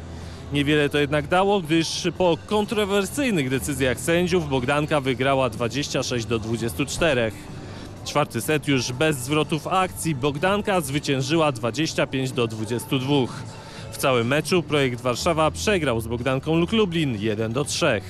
Niewiele to jednak dało, gdyż po kontrowersyjnych decyzjach sędziów Bogdanka wygrała 26 do 24. Czwarty set już bez zwrotów akcji. Bogdanka zwyciężyła 25 do 22. W całym meczu projekt Warszawa przegrał z Bogdanką Luk Lublin 1 do 3.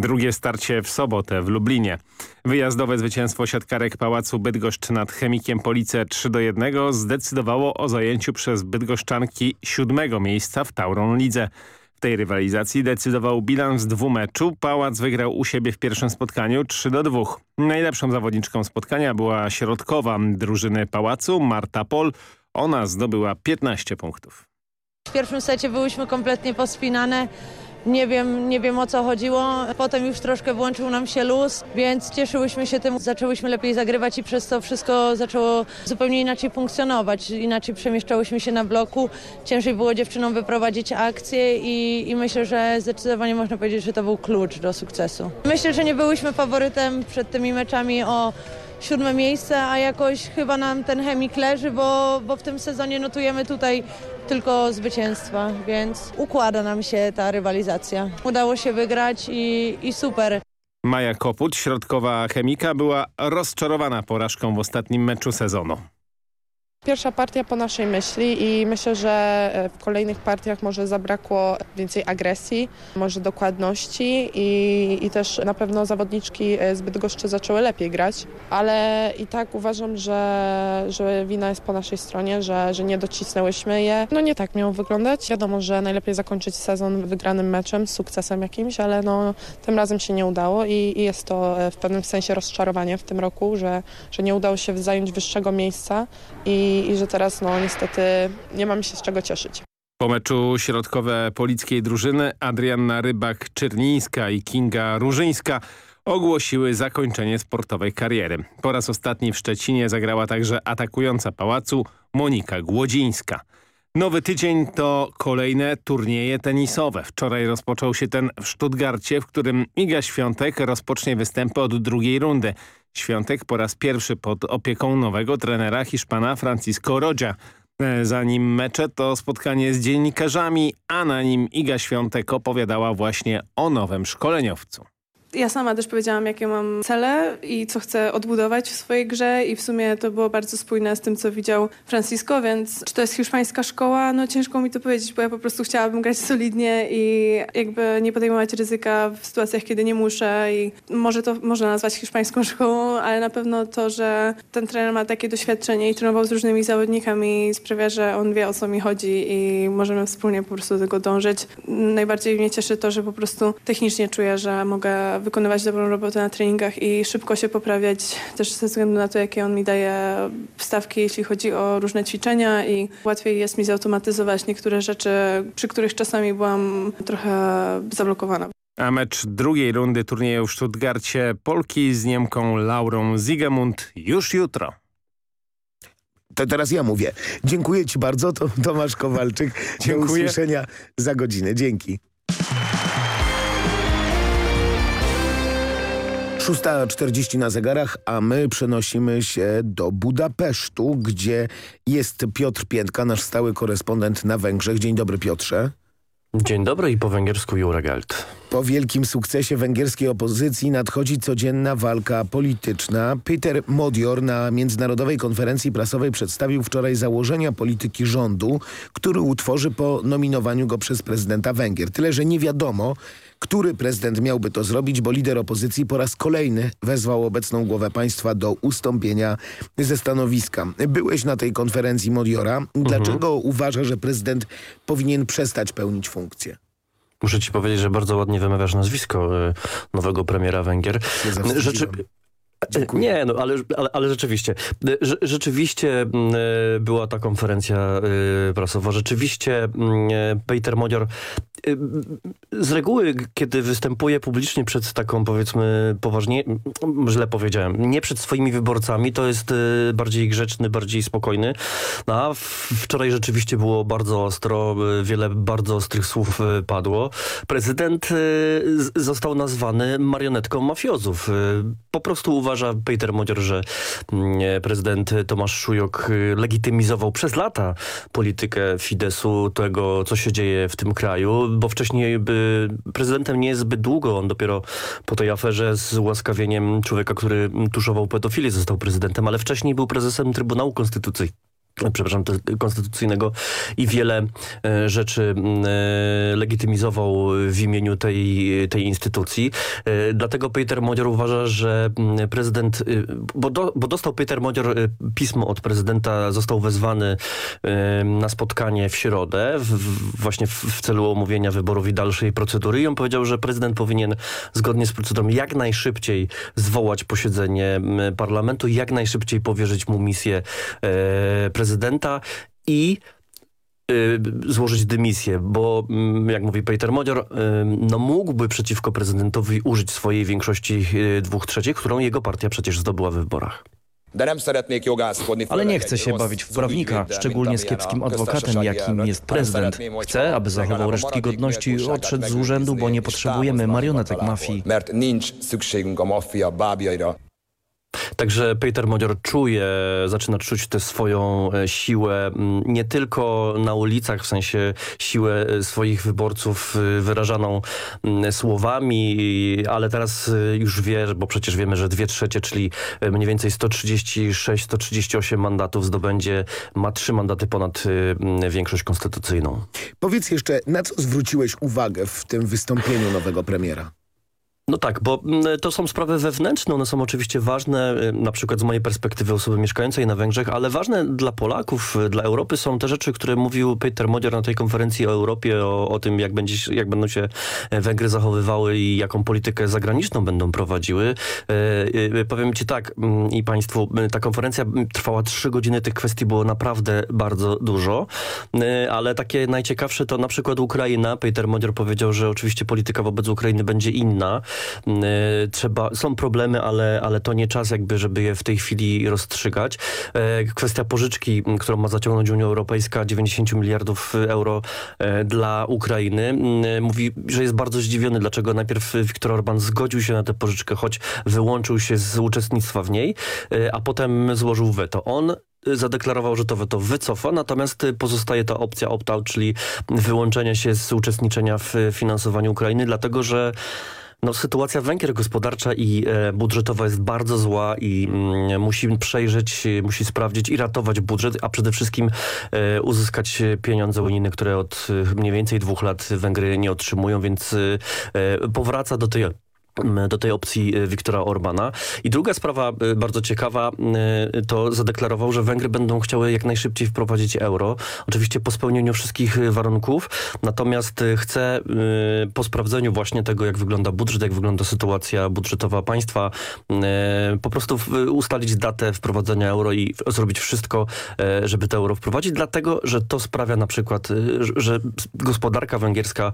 Drugie starcie w sobotę w Lublinie. Wyjazdowe zwycięstwo siatkarek Pałacu Bydgoszcz nad Chemikiem Police 3 do 1 zdecydowało o zajęciu przez bydgoszczanki siódmego miejsca w Tauron Lidze. W tej rywalizacji decydował bilans dwumeczu. Pałac wygrał u siebie w pierwszym spotkaniu 3 do 2. Najlepszą zawodniczką spotkania była środkowa drużyny Pałacu Marta Pol. Ona zdobyła 15 punktów. W pierwszym secie byłyśmy kompletnie pospinane. Nie wiem, nie wiem o co chodziło. Potem już troszkę włączył nam się luz, więc cieszyłyśmy się tym. Zaczęłyśmy lepiej zagrywać i przez to wszystko zaczęło zupełnie inaczej funkcjonować. Inaczej przemieszczałyśmy się na bloku. Ciężej było dziewczynom wyprowadzić akcję i, i myślę, że zdecydowanie można powiedzieć, że to był klucz do sukcesu. Myślę, że nie byłyśmy faworytem przed tymi meczami o siódme miejsce, a jakoś chyba nam ten chemik leży, bo, bo w tym sezonie notujemy tutaj tylko zwycięstwa, więc układa nam się ta rywalizacja. Udało się wygrać i, i super. Maja Koput, środkowa chemika, była rozczarowana porażką w ostatnim meczu sezonu. Pierwsza partia po naszej myśli i myślę, że e, w kolejnych partiach może zabrakło więcej agresji, może dokładności i, i też na pewno zawodniczki z Bydgoszczy zaczęły lepiej grać, ale i tak uważam, że, że wina jest po naszej stronie, że, że nie docisnęłyśmy je. No nie tak miało wyglądać. Wiadomo, że najlepiej zakończyć sezon wygranym meczem, sukcesem jakimś, ale no, tym razem się nie udało i, i jest to w pewnym sensie rozczarowanie w tym roku, że, że nie udało się zająć wyższego miejsca i i, że teraz no niestety nie mamy się z czego cieszyć. Po meczu środkowe polickiej drużyny Adrianna Rybak-Czernińska i Kinga Różyńska ogłosiły zakończenie sportowej kariery. Po raz ostatni w Szczecinie zagrała także atakująca pałacu Monika Głodzińska. Nowy tydzień to kolejne turnieje tenisowe. Wczoraj rozpoczął się ten w Stuttgarcie, w którym Iga Świątek rozpocznie występy od drugiej rundy. Świątek po raz pierwszy pod opieką nowego trenera Hiszpana Francisco Rodzia. Zanim mecze to spotkanie z dziennikarzami, a na nim Iga Świątek opowiadała właśnie o nowym szkoleniowcu. Ja sama też powiedziałam, jakie mam cele i co chcę odbudować w swojej grze i w sumie to było bardzo spójne z tym, co widział Francisco, więc czy to jest hiszpańska szkoła? No ciężko mi to powiedzieć, bo ja po prostu chciałabym grać solidnie i jakby nie podejmować ryzyka w sytuacjach, kiedy nie muszę i może to można nazwać hiszpańską szkołą, ale na pewno to, że ten trener ma takie doświadczenie i trenował z różnymi zawodnikami sprawia, że on wie o co mi chodzi i możemy wspólnie po prostu do tego dążyć. Najbardziej mnie cieszy to, że po prostu technicznie czuję, że mogę wykonywać dobrą robotę na treningach i szybko się poprawiać, też ze względu na to, jakie on mi daje wstawki, jeśli chodzi o różne ćwiczenia i łatwiej jest mi zautomatyzować niektóre rzeczy, przy których czasami byłam trochę zablokowana. A mecz drugiej rundy turnieju w Stuttgarcie Polki z Niemką Laurą Zigemund już jutro. To teraz ja mówię. Dziękuję Ci bardzo, to Tomasz Kowalczyk. Dziękuję. Do usłyszenia za godzinę. Dzięki. 6.40 na zegarach, a my przenosimy się do Budapesztu, gdzie jest Piotr Piętka, nasz stały korespondent na Węgrzech. Dzień dobry Piotrze. Dzień dobry i po węgiersku Jurageld. Po wielkim sukcesie węgierskiej opozycji nadchodzi codzienna walka polityczna. Peter Modior na międzynarodowej konferencji prasowej przedstawił wczoraj założenia polityki rządu, który utworzy po nominowaniu go przez prezydenta Węgier. Tyle, że nie wiadomo, który prezydent miałby to zrobić, bo lider opozycji po raz kolejny wezwał obecną głowę państwa do ustąpienia ze stanowiska. Byłeś na tej konferencji Modiora. Dlaczego uważa, że prezydent powinien przestać pełnić funkcję? Muszę ci powiedzieć, że bardzo ładnie wymawiasz nazwisko y, nowego premiera Węgier. Rzeczy... Nie, no ale, ale, ale rzeczywiście. Rze rzeczywiście y, była ta konferencja prasowa. Rzeczywiście y, Peter Modior z reguły, kiedy występuje publicznie przed taką, powiedzmy, poważnie, źle powiedziałem, nie przed swoimi wyborcami, to jest bardziej grzeczny, bardziej spokojny. No, a wczoraj rzeczywiście było bardzo ostro, wiele bardzo ostrych słów padło. Prezydent został nazwany marionetką mafiozów. Po prostu uważa Peter Modzior, że prezydent Tomasz Szujok legitymizował przez lata politykę Fidesu, tego, co się dzieje w tym kraju, bo wcześniej by prezydentem nie jest zbyt długo. On dopiero po tej aferze z ułaskawieniem człowieka, który tuszował pedofilię, został prezydentem, ale wcześniej był prezesem Trybunału Konstytucyjnego przepraszam, konstytucyjnego i wiele e, rzeczy e, legitymizował w imieniu tej, tej instytucji. E, dlatego Peter Modzior uważa, że prezydent, bo, do, bo dostał Peter Modzior pismo od prezydenta, został wezwany na spotkanie w środę, w, właśnie w, w celu omówienia wyborów i dalszej procedury i on powiedział, że prezydent powinien zgodnie z procedurą jak najszybciej zwołać posiedzenie parlamentu, jak najszybciej powierzyć mu misję prezydenta prezydenta i y, złożyć dymisję, bo mm, jak mówi Peter Modzior, y, no mógłby przeciwko prezydentowi użyć swojej większości y, dwóch trzecich, którą jego partia przecież zdobyła w wyborach. Ale nie chcę się bawić w prawnika, szczególnie z kiepskim adwokatem, jakim jest prezydent. Chcę, aby zachował resztki godności i odszedł z urzędu, bo nie potrzebujemy marionetek mafii. Także Peter Modzior czuje, zaczyna czuć tę swoją e, siłę nie tylko na ulicach, w sensie siłę e, swoich wyborców e, wyrażaną słowami, ale teraz już wie, bo przecież wiemy, że dwie trzecie, czyli mniej więcej 136-138 mandatów zdobędzie, ma trzy mandaty ponad większość konstytucyjną. Powiedz jeszcze, na co zwróciłeś uwagę w tym wystąpieniu nowego premiera? No tak, bo mm, to są sprawy wewnętrzne, one są oczywiście ważne, y, na przykład z mojej perspektywy osoby mieszkającej na Węgrzech, ale ważne dla Polaków, y, dla Europy są te rzeczy, które mówił Peter Modior na tej konferencji o Europie, o, o tym jak, będzie, jak będą się e, Węgry zachowywały i jaką politykę zagraniczną będą prowadziły. E, powiem ci tak mm, i państwu, ta konferencja trwała trzy godziny, tych kwestii było naprawdę bardzo dużo, e, ale takie najciekawsze to na przykład Ukraina. Peter Modior powiedział, że oczywiście polityka wobec Ukrainy będzie inna, Y, trzeba, są problemy, ale, ale to nie czas jakby, żeby je w tej chwili rozstrzygać. E, kwestia pożyczki, którą ma zaciągnąć Unia Europejska, 90 miliardów euro e, dla Ukrainy. Mówi, że jest bardzo zdziwiony, dlaczego najpierw Viktor Orban zgodził się na tę pożyczkę, choć wyłączył się z uczestnictwa w niej, e, a potem złożył weto. On zadeklarował, że to weto wycofa, natomiast pozostaje ta opcja opt-out, czyli wyłączenie się z uczestniczenia w finansowaniu Ukrainy, dlatego że No, sytuacja Węgier gospodarcza i e, budżetowa jest bardzo zła i mm, musi przejrzeć, musi sprawdzić i ratować budżet, a przede wszystkim e, uzyskać pieniądze unijne, które od e, mniej więcej dwóch lat Węgry nie otrzymują, więc powraca do tej do tej opcji e, Viktora Orbana. I druga sprawa e, bardzo ciekawa, e, to zadeklarował, że Węgry będą chciały jak najszybciej wprowadzić euro. Oczywiście po spełnieniu wszystkich warunków, natomiast chce po sprawdzeniu właśnie tego, jak wygląda budżet, jak wygląda sytuacja budżetowa państwa, po prostu ustalić datę wprowadzenia euro i zrobić wszystko, żeby to euro wprowadzić, dlatego, że to sprawia na przykład, że gospodarka węgierska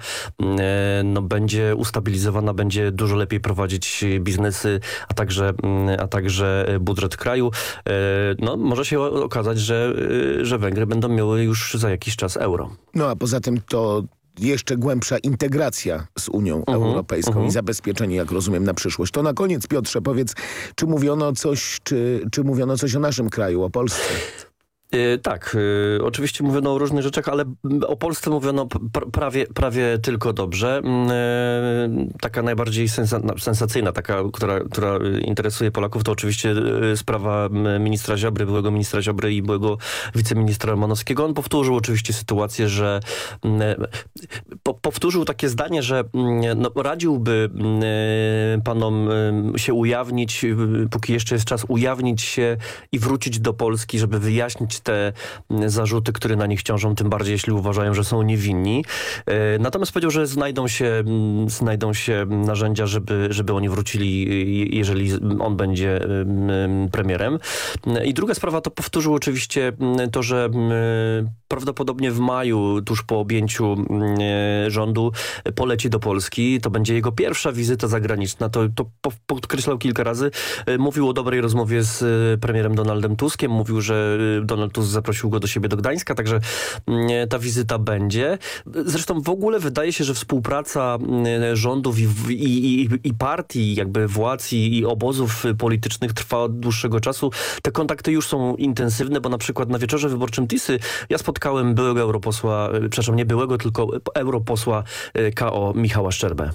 no, będzie ustabilizowana, będzie dużo lepiej lepiej prowadzić biznesy, a także, mm, a także budżet kraju. E, no, może się okazać, że, e, że Węgry będą miały już za jakiś czas euro. No a poza tym to jeszcze głębsza integracja z Unią uh mhm, -huh, Europejską uh -huh. i mhm. zabezpieczenie, jak rozumiem, na przyszłość. To na koniec, Piotrze, powiedz, czy mówiono coś, czy, czy mówiono coś o naszym kraju, o Polsce? Y, tak, y, oczywiście mówiono o różnych rzeczach, ale o Polsce mówiono prawie, prawie tylko dobrze. Y, taka najbardziej sensa sensacyjna, taka, która, która interesuje Polaków, to oczywiście sprawa ministra Ziobry, byłego ministra Ziobry i byłego wiceministra Romanowskiego. On powtórzył oczywiście sytuację, że po, powtórzył takie zdanie, że no, radziłby panom się ujawnić, póki jeszcze jest czas, ujawnić się i wrócić do Polski, żeby wyjaśnić te zarzuty, które na nich ciążą, tym bardziej jeśli uważają, że są niewinni. E, natomiast powiedział, że znajdą się, znajdą się narzędzia, żeby, żeby oni wrócili, jeżeli on będzie premierem. I druga sprawa to powtórzył oczywiście to, że prawdopodobnie w maju, tuż po objęciu rządu, poleci do Polski. To będzie jego pierwsza wizyta zagraniczna. To, to podkreślał kilka razy. E, mówił o dobrej rozmowie z e, premierem Donaldem Tuskiem. Mówił, że Donald Tusk zaprosił go do siebie do Gdańska, także mm, ta wizyta będzie. Zresztą w ogóle wydaje się, że współpraca mm, rządów i, i, i, partii, jakby władz i, i obozów politycznych trwa od dłuższego czasu. Te kontakty już są intensywne, bo na przykład na wieczorze wyborczym Tisy ja spotkałem byłego europosła, e, przepraszam, nie byłego, tylko europosła e, KO Michała Szczerbę.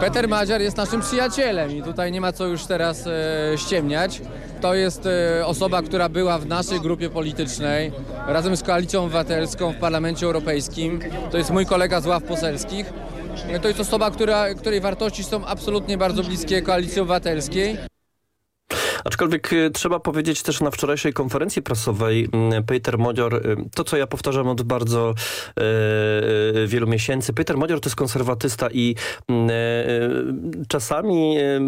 Peter Madziar jest naszym przyjacielem i tutaj nie ma co już teraz e, ściemniać. To jest e, osoba, która była w naszej grupie politycznej razem z Koalicją Obywatelską w Parlamencie Europejskim. To jest mój kolega z ław poselskich. To jest osoba, która, której wartości są absolutnie bardzo bliskie Koalicji Obywatelskiej. Aczkolwiek y, trzeba powiedzieć też na wczorajszej konferencji prasowej mm, Peter Modior, y, to co ja powtarzam od bardzo e, wielu miesięcy, Peter Modior to jest konserwatysta i e, czasami e,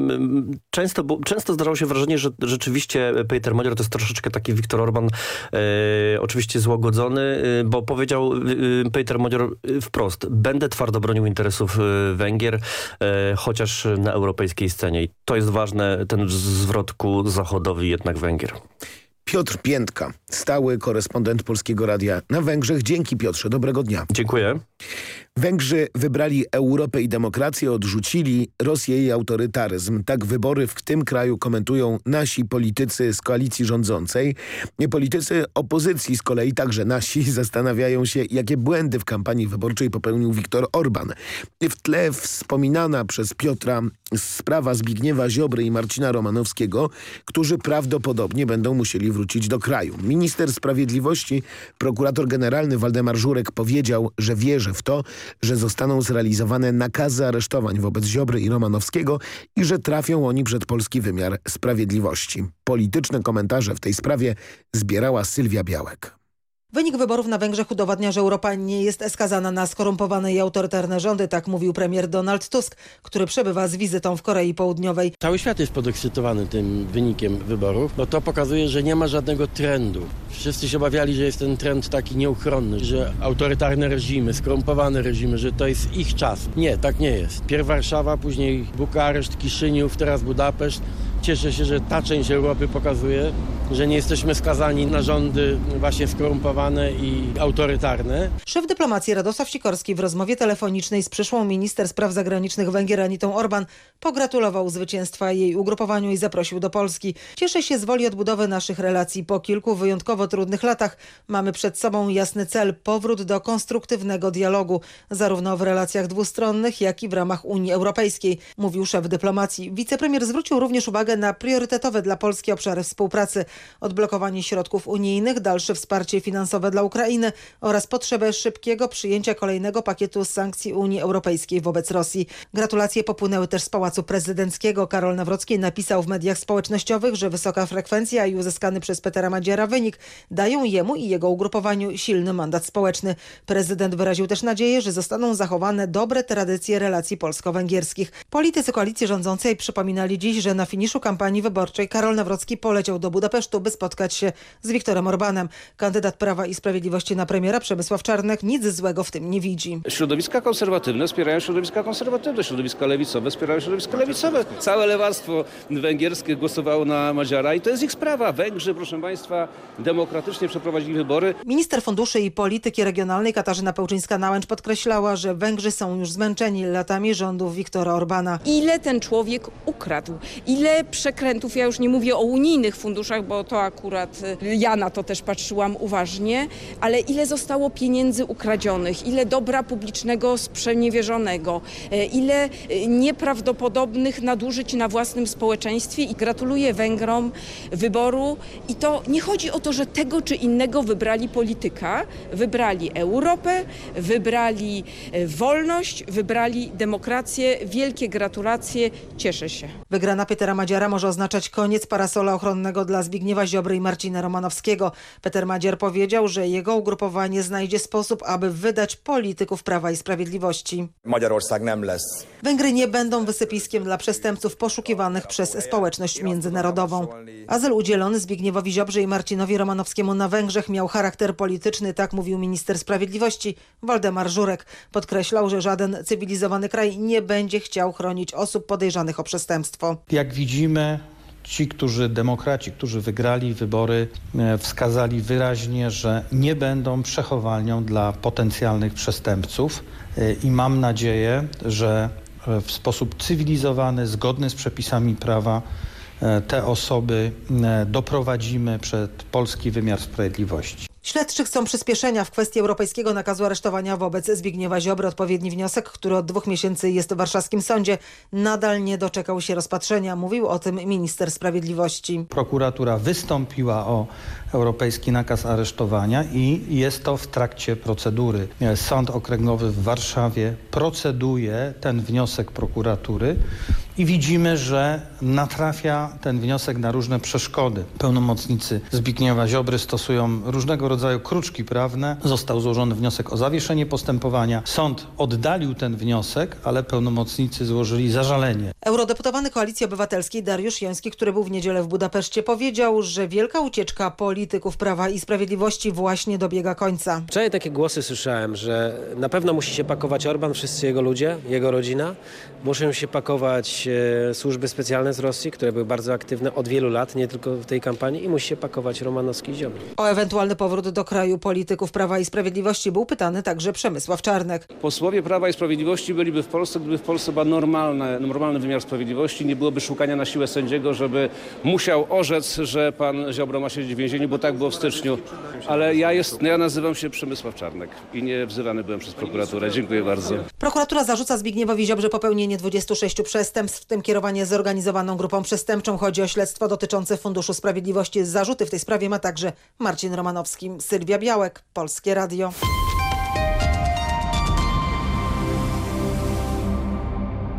często, bo, często zdarzało się wrażenie, że rzeczywiście Peter Modior to jest troszeczkę taki Viktor Orban, oczywiście złagodzony, bo powiedział Peter Modior wprost, będę twardo bronił interesów Węgier, chociaż na europejskiej scenie. I to jest ważne, ten zwrot ku zachodowi jednak Węgier. Piotr Piętka, stały korespondent Polskiego Radia na Węgrzech. Dzięki Piotrze, dobrego dnia. Dziękuję. Węgrzy wybrali Europę i demokrację, odrzucili Rosję i autorytaryzm. Tak wybory w tym kraju komentują nasi politycy z koalicji rządzącej. Politycy opozycji z kolei, także nasi, zastanawiają się, jakie błędy w kampanii wyborczej popełnił Viktor Orban. W tle wspominana przez Piotra sprawa Zbigniewa Ziobry i Marcina Romanowskiego, którzy prawdopodobnie będą musieli wrócić do kraju. Minister Sprawiedliwości, prokurator generalny Waldemar Żurek powiedział, że wierzy w to, że zostaną zrealizowane nakazy aresztowań wobec Ziobry i Romanowskiego i że trafią oni przed polski wymiar sprawiedliwości. Polityczne komentarze w tej sprawie zbierała Sylwia Białek. Wynik wyborów na Węgrzech udowadnia, że Europa nie jest skazana na skorumpowane i autorytarne rządy, tak mówił premier Donald Tusk, który przebywa z wizytą w Korei Południowej. Cały świat jest podekscytowany tym wynikiem wyborów, bo to pokazuje, że nie ma żadnego trendu. Wszyscy się obawiali, że jest ten trend taki nieuchronny, że autorytarne reżimy, skorumpowane reżimy, że to jest ich czas. Nie, tak nie jest. Pierw Warszawa, później Bukareszt, Kiszyniów, teraz Budapeszt. Cieszę się, że ta część Europy pokazuje, że nie jesteśmy skazani na rządy właśnie skorumpowane i autorytarne. Szef dyplomacji Radosław Sikorski w rozmowie telefonicznej z przyszłą minister spraw zagranicznych Węgier Anitą Orban pogratulował zwycięstwa jej ugrupowaniu i zaprosił do Polski. Cieszę się z woli odbudowy naszych relacji. Po kilku wyjątkowo trudnych latach mamy przed sobą jasny cel – powrót do konstruktywnego dialogu, zarówno w relacjach dwustronnych, jak i w ramach Unii Europejskiej, mówił szef dyplomacji. Wicepremier zwrócił również uwagę na priorytetowe dla Polski obszary współpracy, odblokowanie środków unijnych, dalsze wsparcie finansowe dla Ukrainy oraz potrzebę szybkiego przyjęcia kolejnego pakietu sankcji Unii Europejskiej wobec Rosji. Gratulacje popłynęły też z Pałacu Prezydenckiego. Karol Nawrocki napisał w mediach społecznościowych, że wysoka frekwencja i uzyskany przez Petera Madziera wynik dają jemu i jego ugrupowaniu silny mandat społeczny. Prezydent wyraził też nadzieję, że zostaną zachowane dobre tradycje relacji polsko-węgierskich. Politycy koalicji rządzącej przypominali dziś, że na finiszu kampanii wyborczej Karol Nawrocki poleciał do Budapesztu, by spotkać się z Viktorem Orbanem. Kandydat Prawa i Sprawiedliwości na premiera Przemysław Czarnek nic złego w tym nie widzi. Środowiska konserwatywne wspierają środowiska konserwatywne, środowiska lewicowe wspierają środowiska lewicowe. Całe lewactwo węgierskie głosowało na Madziara i to jest ich sprawa. Węgrzy, proszę Państwa, demokratycznie przeprowadzili wybory. Minister Funduszy i Polityki Regionalnej Katarzyna Pełczyńska-Nałęcz podkreślała, że Węgrzy są już zmęczeni latami rządów Viktora Orbana. Ile ten człowiek ukradł? Ile przekrętów, ja już nie mówię o unijnych funduszach, bo to akurat y, ja na to też patrzyłam uważnie, ale ile zostało pieniędzy ukradzionych, ile dobra publicznego sprzeniewierzonego, y, ile y, nieprawdopodobnych nadużyć na własnym społeczeństwie. I gratuluję Węgrom wyboru. I to nie chodzi o to, że tego czy innego wybrali polityka, wybrali Europę, wybrali wolność, wybrali demokrację. Wielkie gratulacje, cieszę się. Wygrana Petera Madziara może oznaczać koniec parasola ochronnego dla Zbigniewa Ziobry i Marcina Romanowskiego. Peter Madziar powiedział, że jego ugrupowanie znajdzie sposób, aby wydać polityków Prawa i Sprawiedliwości. Węgry nie będą wysypiskiem dla przestępców poszukiwanych przez społeczność międzynarodową. Azyl udzielony Zbigniewowi Ziobrze i Marcinowi Romanowskiemu na Węgrzech miał charakter polityczny, tak mówił minister sprawiedliwości Waldemar Żurek. Podkreślał, że żaden cywilizowany kraj nie będzie chciał chronić osób podejrzanych o przestępstwo. Jak widzimy, ci, którzy demokraci, którzy wygrali wybory, wskazali wyraźnie, że nie będą przechowalnią dla potencjalnych przestępców i mam nadzieję, że w sposób cywilizowany, zgodny z przepisami prawa te osoby doprowadzimy przed polski wymiar sprawiedliwości. Śledczy chcą przyspieszenia w kwestii europejskiego nakazu aresztowania wobec Zbigniewa Ziobry. Odpowiedni wniosek, który od dwóch miesięcy jest w warszawskim sądzie, nadal nie doczekał się rozpatrzenia. Mówił o tym minister sprawiedliwości. Prokuratura wystąpiła o europejski nakaz aresztowania i jest to w trakcie procedury. Sąd Okręgowy w Warszawie proceduje ten wniosek prokuratury i widzimy, że natrafia ten wniosek na różne przeszkody. Pełnomocnicy Zbigniewa Ziobry stosują różnego rodzaju kruczki prawne. Został złożony wniosek o zawieszenie postępowania. Sąd oddalił ten wniosek, ale pełnomocnicy złożyli zażalenie. Eurodeputowany Koalicji Obywatelskiej Dariusz Joński, który był w niedzielę w Budapeszcie, powiedział, że wielka ucieczka polityków Prawa i Sprawiedliwości właśnie dobiega końca. Wczoraj takie głosy słyszałem, że na pewno musi się pakować Orban, wszyscy jego ludzie, jego rodzina. Muszą się pakować e, służby specjalne z Rosji, które były bardzo aktywne od wielu lat, nie tylko w tej kampanii i musi się pakować Romanowski i Ziobro. O ewentualny powrót do kraju polityków Prawa i Sprawiedliwości był pytany także Przemysław Czarnek. Posłowie Prawa i Sprawiedliwości byliby w Polsce, gdyby w Polsce był normalny, normalny wymiar sprawiedliwości, nie byłoby szukania na siłę sędziego, żeby musiał orzec, że pan Ziobro ma siedzieć w więzieniu, bo tak było w styczniu. Ale ja, jest, ja nazywam się Przemysław Czarnek i nie wzywany byłem przez prokuraturę. Dziękuję bardzo. Prokuratura zarzuca Zbigniewowi Ziobrze popełnienie 26 przestępstw, w tym kierowanie zorganizowaną grupą przestępczą. Chodzi o śledztwo dotyczące Funduszu Sprawiedliwości. Zarzuty w tej sprawie ma także Marcin Romanowski. Sylwia Białek, Polskie Radio.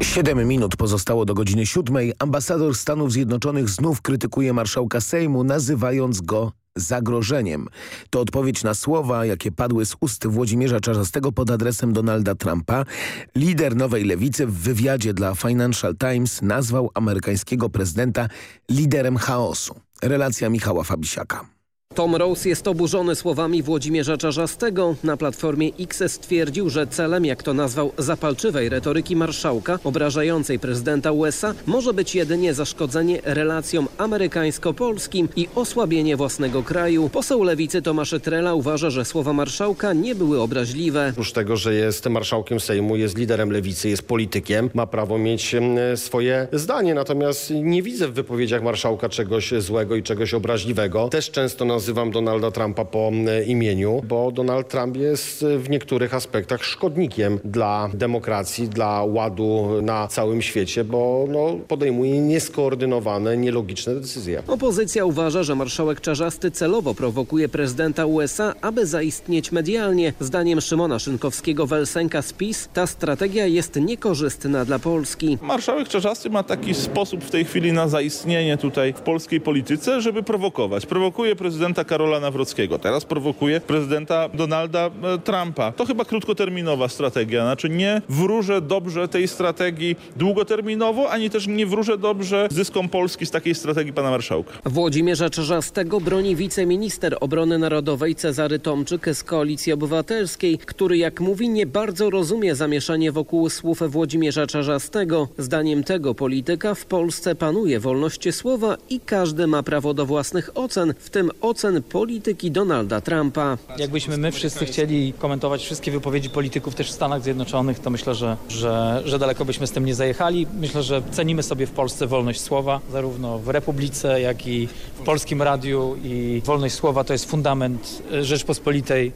Siedem minut pozostało do godziny siódmej. Ambasador Stanów Zjednoczonych znów krytykuje marszałka Sejmu, nazywając go zagrożeniem. To odpowiedź na słowa, jakie padły z ust Włodzimierza Czarzastego pod adresem Donalda Trumpa. Lider Nowej Lewicy w wywiadzie dla Financial Times nazwał amerykańskiego prezydenta liderem chaosu. Relacja Michała Fabisiaka. Tom Rose jest oburzony słowami Włodzimierza Czarzastego. Na Platformie X stwierdził, że celem, jak to nazwał, zapalczywej retoryki marszałka obrażającej prezydenta USA może być jedynie zaszkodzenie relacjom amerykańsko-polskim i osłabienie własnego kraju. Poseł Lewicy Tomasz Trela uważa, że słowa marszałka nie były obraźliwe. Oprócz tego, że jest marszałkiem Sejmu, jest liderem Lewicy, jest politykiem, ma prawo mieć swoje zdanie. Natomiast nie widzę w wypowiedziach marszałka czegoś złego i czegoś obraźliwego. Też często nazywam Donalda Trumpa po imieniu, bo Donald Trump jest w niektórych aspektach szkodnikiem dla demokracji, dla ładu na całym świecie, bo no, podejmuje nieskoordynowane, nielogiczne decyzje. Opozycja uważa, że marszałek Czarzasty celowo prowokuje prezydenta USA, aby zaistnieć medialnie. Zdaniem Szymona Szynkowskiego-Welsenka z PiS ta strategia jest niekorzystna dla Polski. Marszałek Czarzasty ma taki sposób w tej chwili na zaistnienie tutaj w polskiej polityce, żeby prowokować. Prowokuje prezydenta Karola Nawrockiego, teraz prowokuje prezydenta Donalda e, Trumpa. To chyba krótkoterminowa strategia, znaczy nie wróżę dobrze tej strategii długoterminowo, ani też nie wróżę dobrze zyskom Polski z takiej strategii pana marszałka. Włodzimierza Czarzastego broni wiceminister obrony narodowej Cezary Tomczyk z Koalicji Obywatelskiej, który jak mówi nie bardzo rozumie zamieszanie wokół słów Włodzimierza Czarzastego. Zdaniem tego polityka w Polsce panuje wolność słowa i każdy ma prawo do własnych ocen, w tym ocen polityki Donalda Trumpa. Jakbyśmy my wszyscy chcieli komentować wszystkie wypowiedzi polityków też w Stanach Zjednoczonych, to myślę, że, że, że daleko byśmy z tym nie zajechali. Myślę, że cenimy sobie w Polsce wolność słowa, zarówno w Republice, jak i w Polskim Radiu i wolność słowa to jest fundament Rzeczpospolitej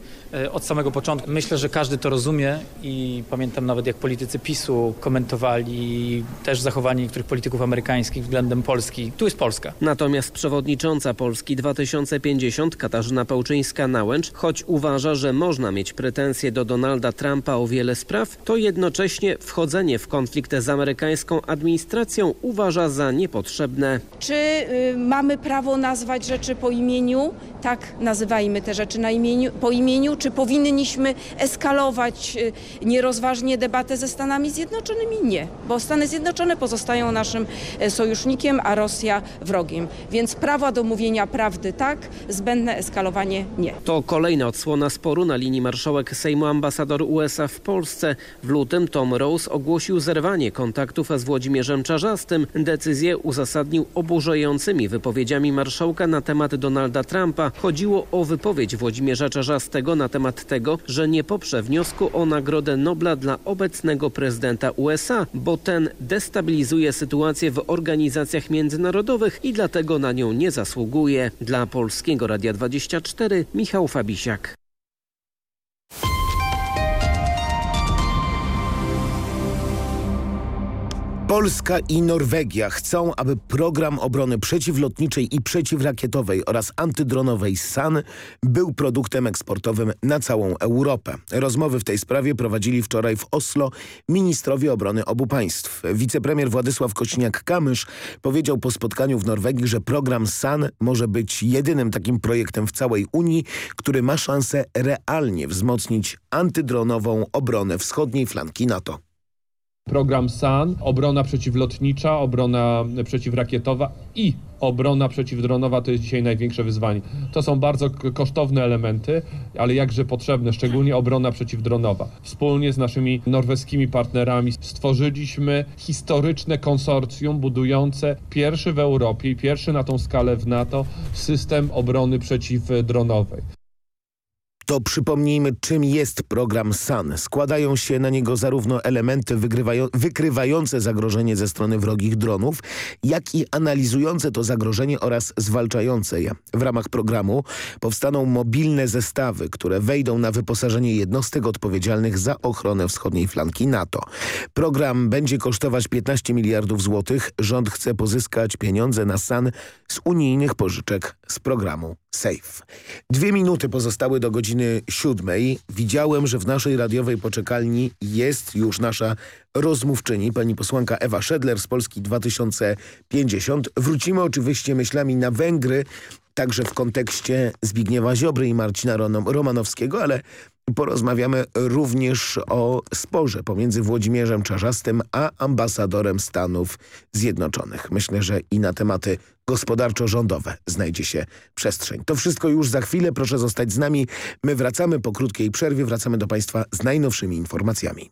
od samego początku. Myślę, że każdy to rozumie i pamiętam nawet jak politycy PiSu komentowali też zachowanie niektórych polityków amerykańskich względem Polski. Tu jest Polska. Natomiast przewodnicząca Polski 2050 Katarzyna Pałczyńska-Nałęcz, choć uważa, że można mieć pretensje do Donalda Trumpa o wiele spraw, to jednocześnie wchodzenie w konflikt z amerykańską administracją uważa za niepotrzebne. Czy y, mamy prawo nazwać rzeczy po imieniu? Tak, nazywajmy te rzeczy na imieniu, po imieniu. Czy powinniśmy eskalować y, nierozważnie debatę ze Stanami Zjednoczonymi? Nie, bo Stany Zjednoczone pozostają naszym y, sojusznikiem, a Rosja wrogiem. Więc prawa do mówienia prawdy tak, zbędne eskalowanie nie. To kolejna odsłona sporu na linii marszałek Sejmu ambasador USA w Polsce. W lutym Tom Rose ogłosił zerwanie kontaktów z Włodzimierzem Czarzastym. Decyzję uzasadnił oburzającymi wypowiedziami marszałka na temat Donalda Trumpa. Chodziło o wypowiedź Włodzimierza Czarzastego na temat tego, że nie poprze wniosku o Nagrodę Nobla dla obecnego prezydenta USA, bo ten destabilizuje sytuację w organizacjach międzynarodowych i dlatego na nią nie zasługuje. Dla Polskiego Radia 24 Michał Fabisiak. Polska i Norwegia chcą, aby program obrony przeciwlotniczej i przeciwrakietowej oraz antydronowej SAN był produktem eksportowym na całą Europę. Rozmowy w tej sprawie prowadzili wczoraj w Oslo ministrowie obrony obu państw. Wicepremier Władysław Kośniak-Kamysz powiedział po spotkaniu w Norwegii, że program SAN może być jedynym takim projektem w całej Unii, który ma szansę realnie wzmocnić antydronową obronę wschodniej flanki NATO. Program SAN, obrona przeciwlotnicza, obrona przeciwrakietowa i obrona przeciwdronowa to jest dzisiaj największe wyzwanie. To są bardzo kosztowne elementy, ale jakże potrzebne, szczególnie obrona przeciwdronowa. Wspólnie z naszymi norweskimi partnerami stworzyliśmy historyczne konsorcjum budujące pierwszy w Europie i pierwszy na tą skalę w NATO system obrony przeciwdronowej. To przypomnijmy, czym jest program SAN. Składają się na niego zarówno elementy wykrywające zagrożenie ze strony wrogich dronów, jak i analizujące to zagrożenie oraz zwalczające je. W ramach programu powstaną mobilne zestawy, które wejdą na wyposażenie jednostek odpowiedzialnych za ochronę wschodniej flanki NATO. Program będzie kosztować 15 miliardów złotych. Rząd chce pozyskać pieniądze na SAN z unijnych pożyczek z programu SAFE. Dwie minuty pozostały do godziny siódmej. Widziałem, że w naszej radiowej poczekalni jest już nasza rozmówczyni, pani posłanka Ewa Szedler z Polski 2050. Wrócimy oczywiście myślami na Węgry, także w kontekście Zbigniewa Ziobry i Marcina Romanowskiego, ale Porozmawiamy również o sporze pomiędzy Włodzimierzem Czarzastym a ambasadorem Stanów Zjednoczonych. Myślę, że i na tematy gospodarczo-rządowe znajdzie się przestrzeń. To wszystko już za chwilę. Proszę zostać z nami. My wracamy po krótkiej przerwie. Wracamy do Państwa z najnowszymi informacjami.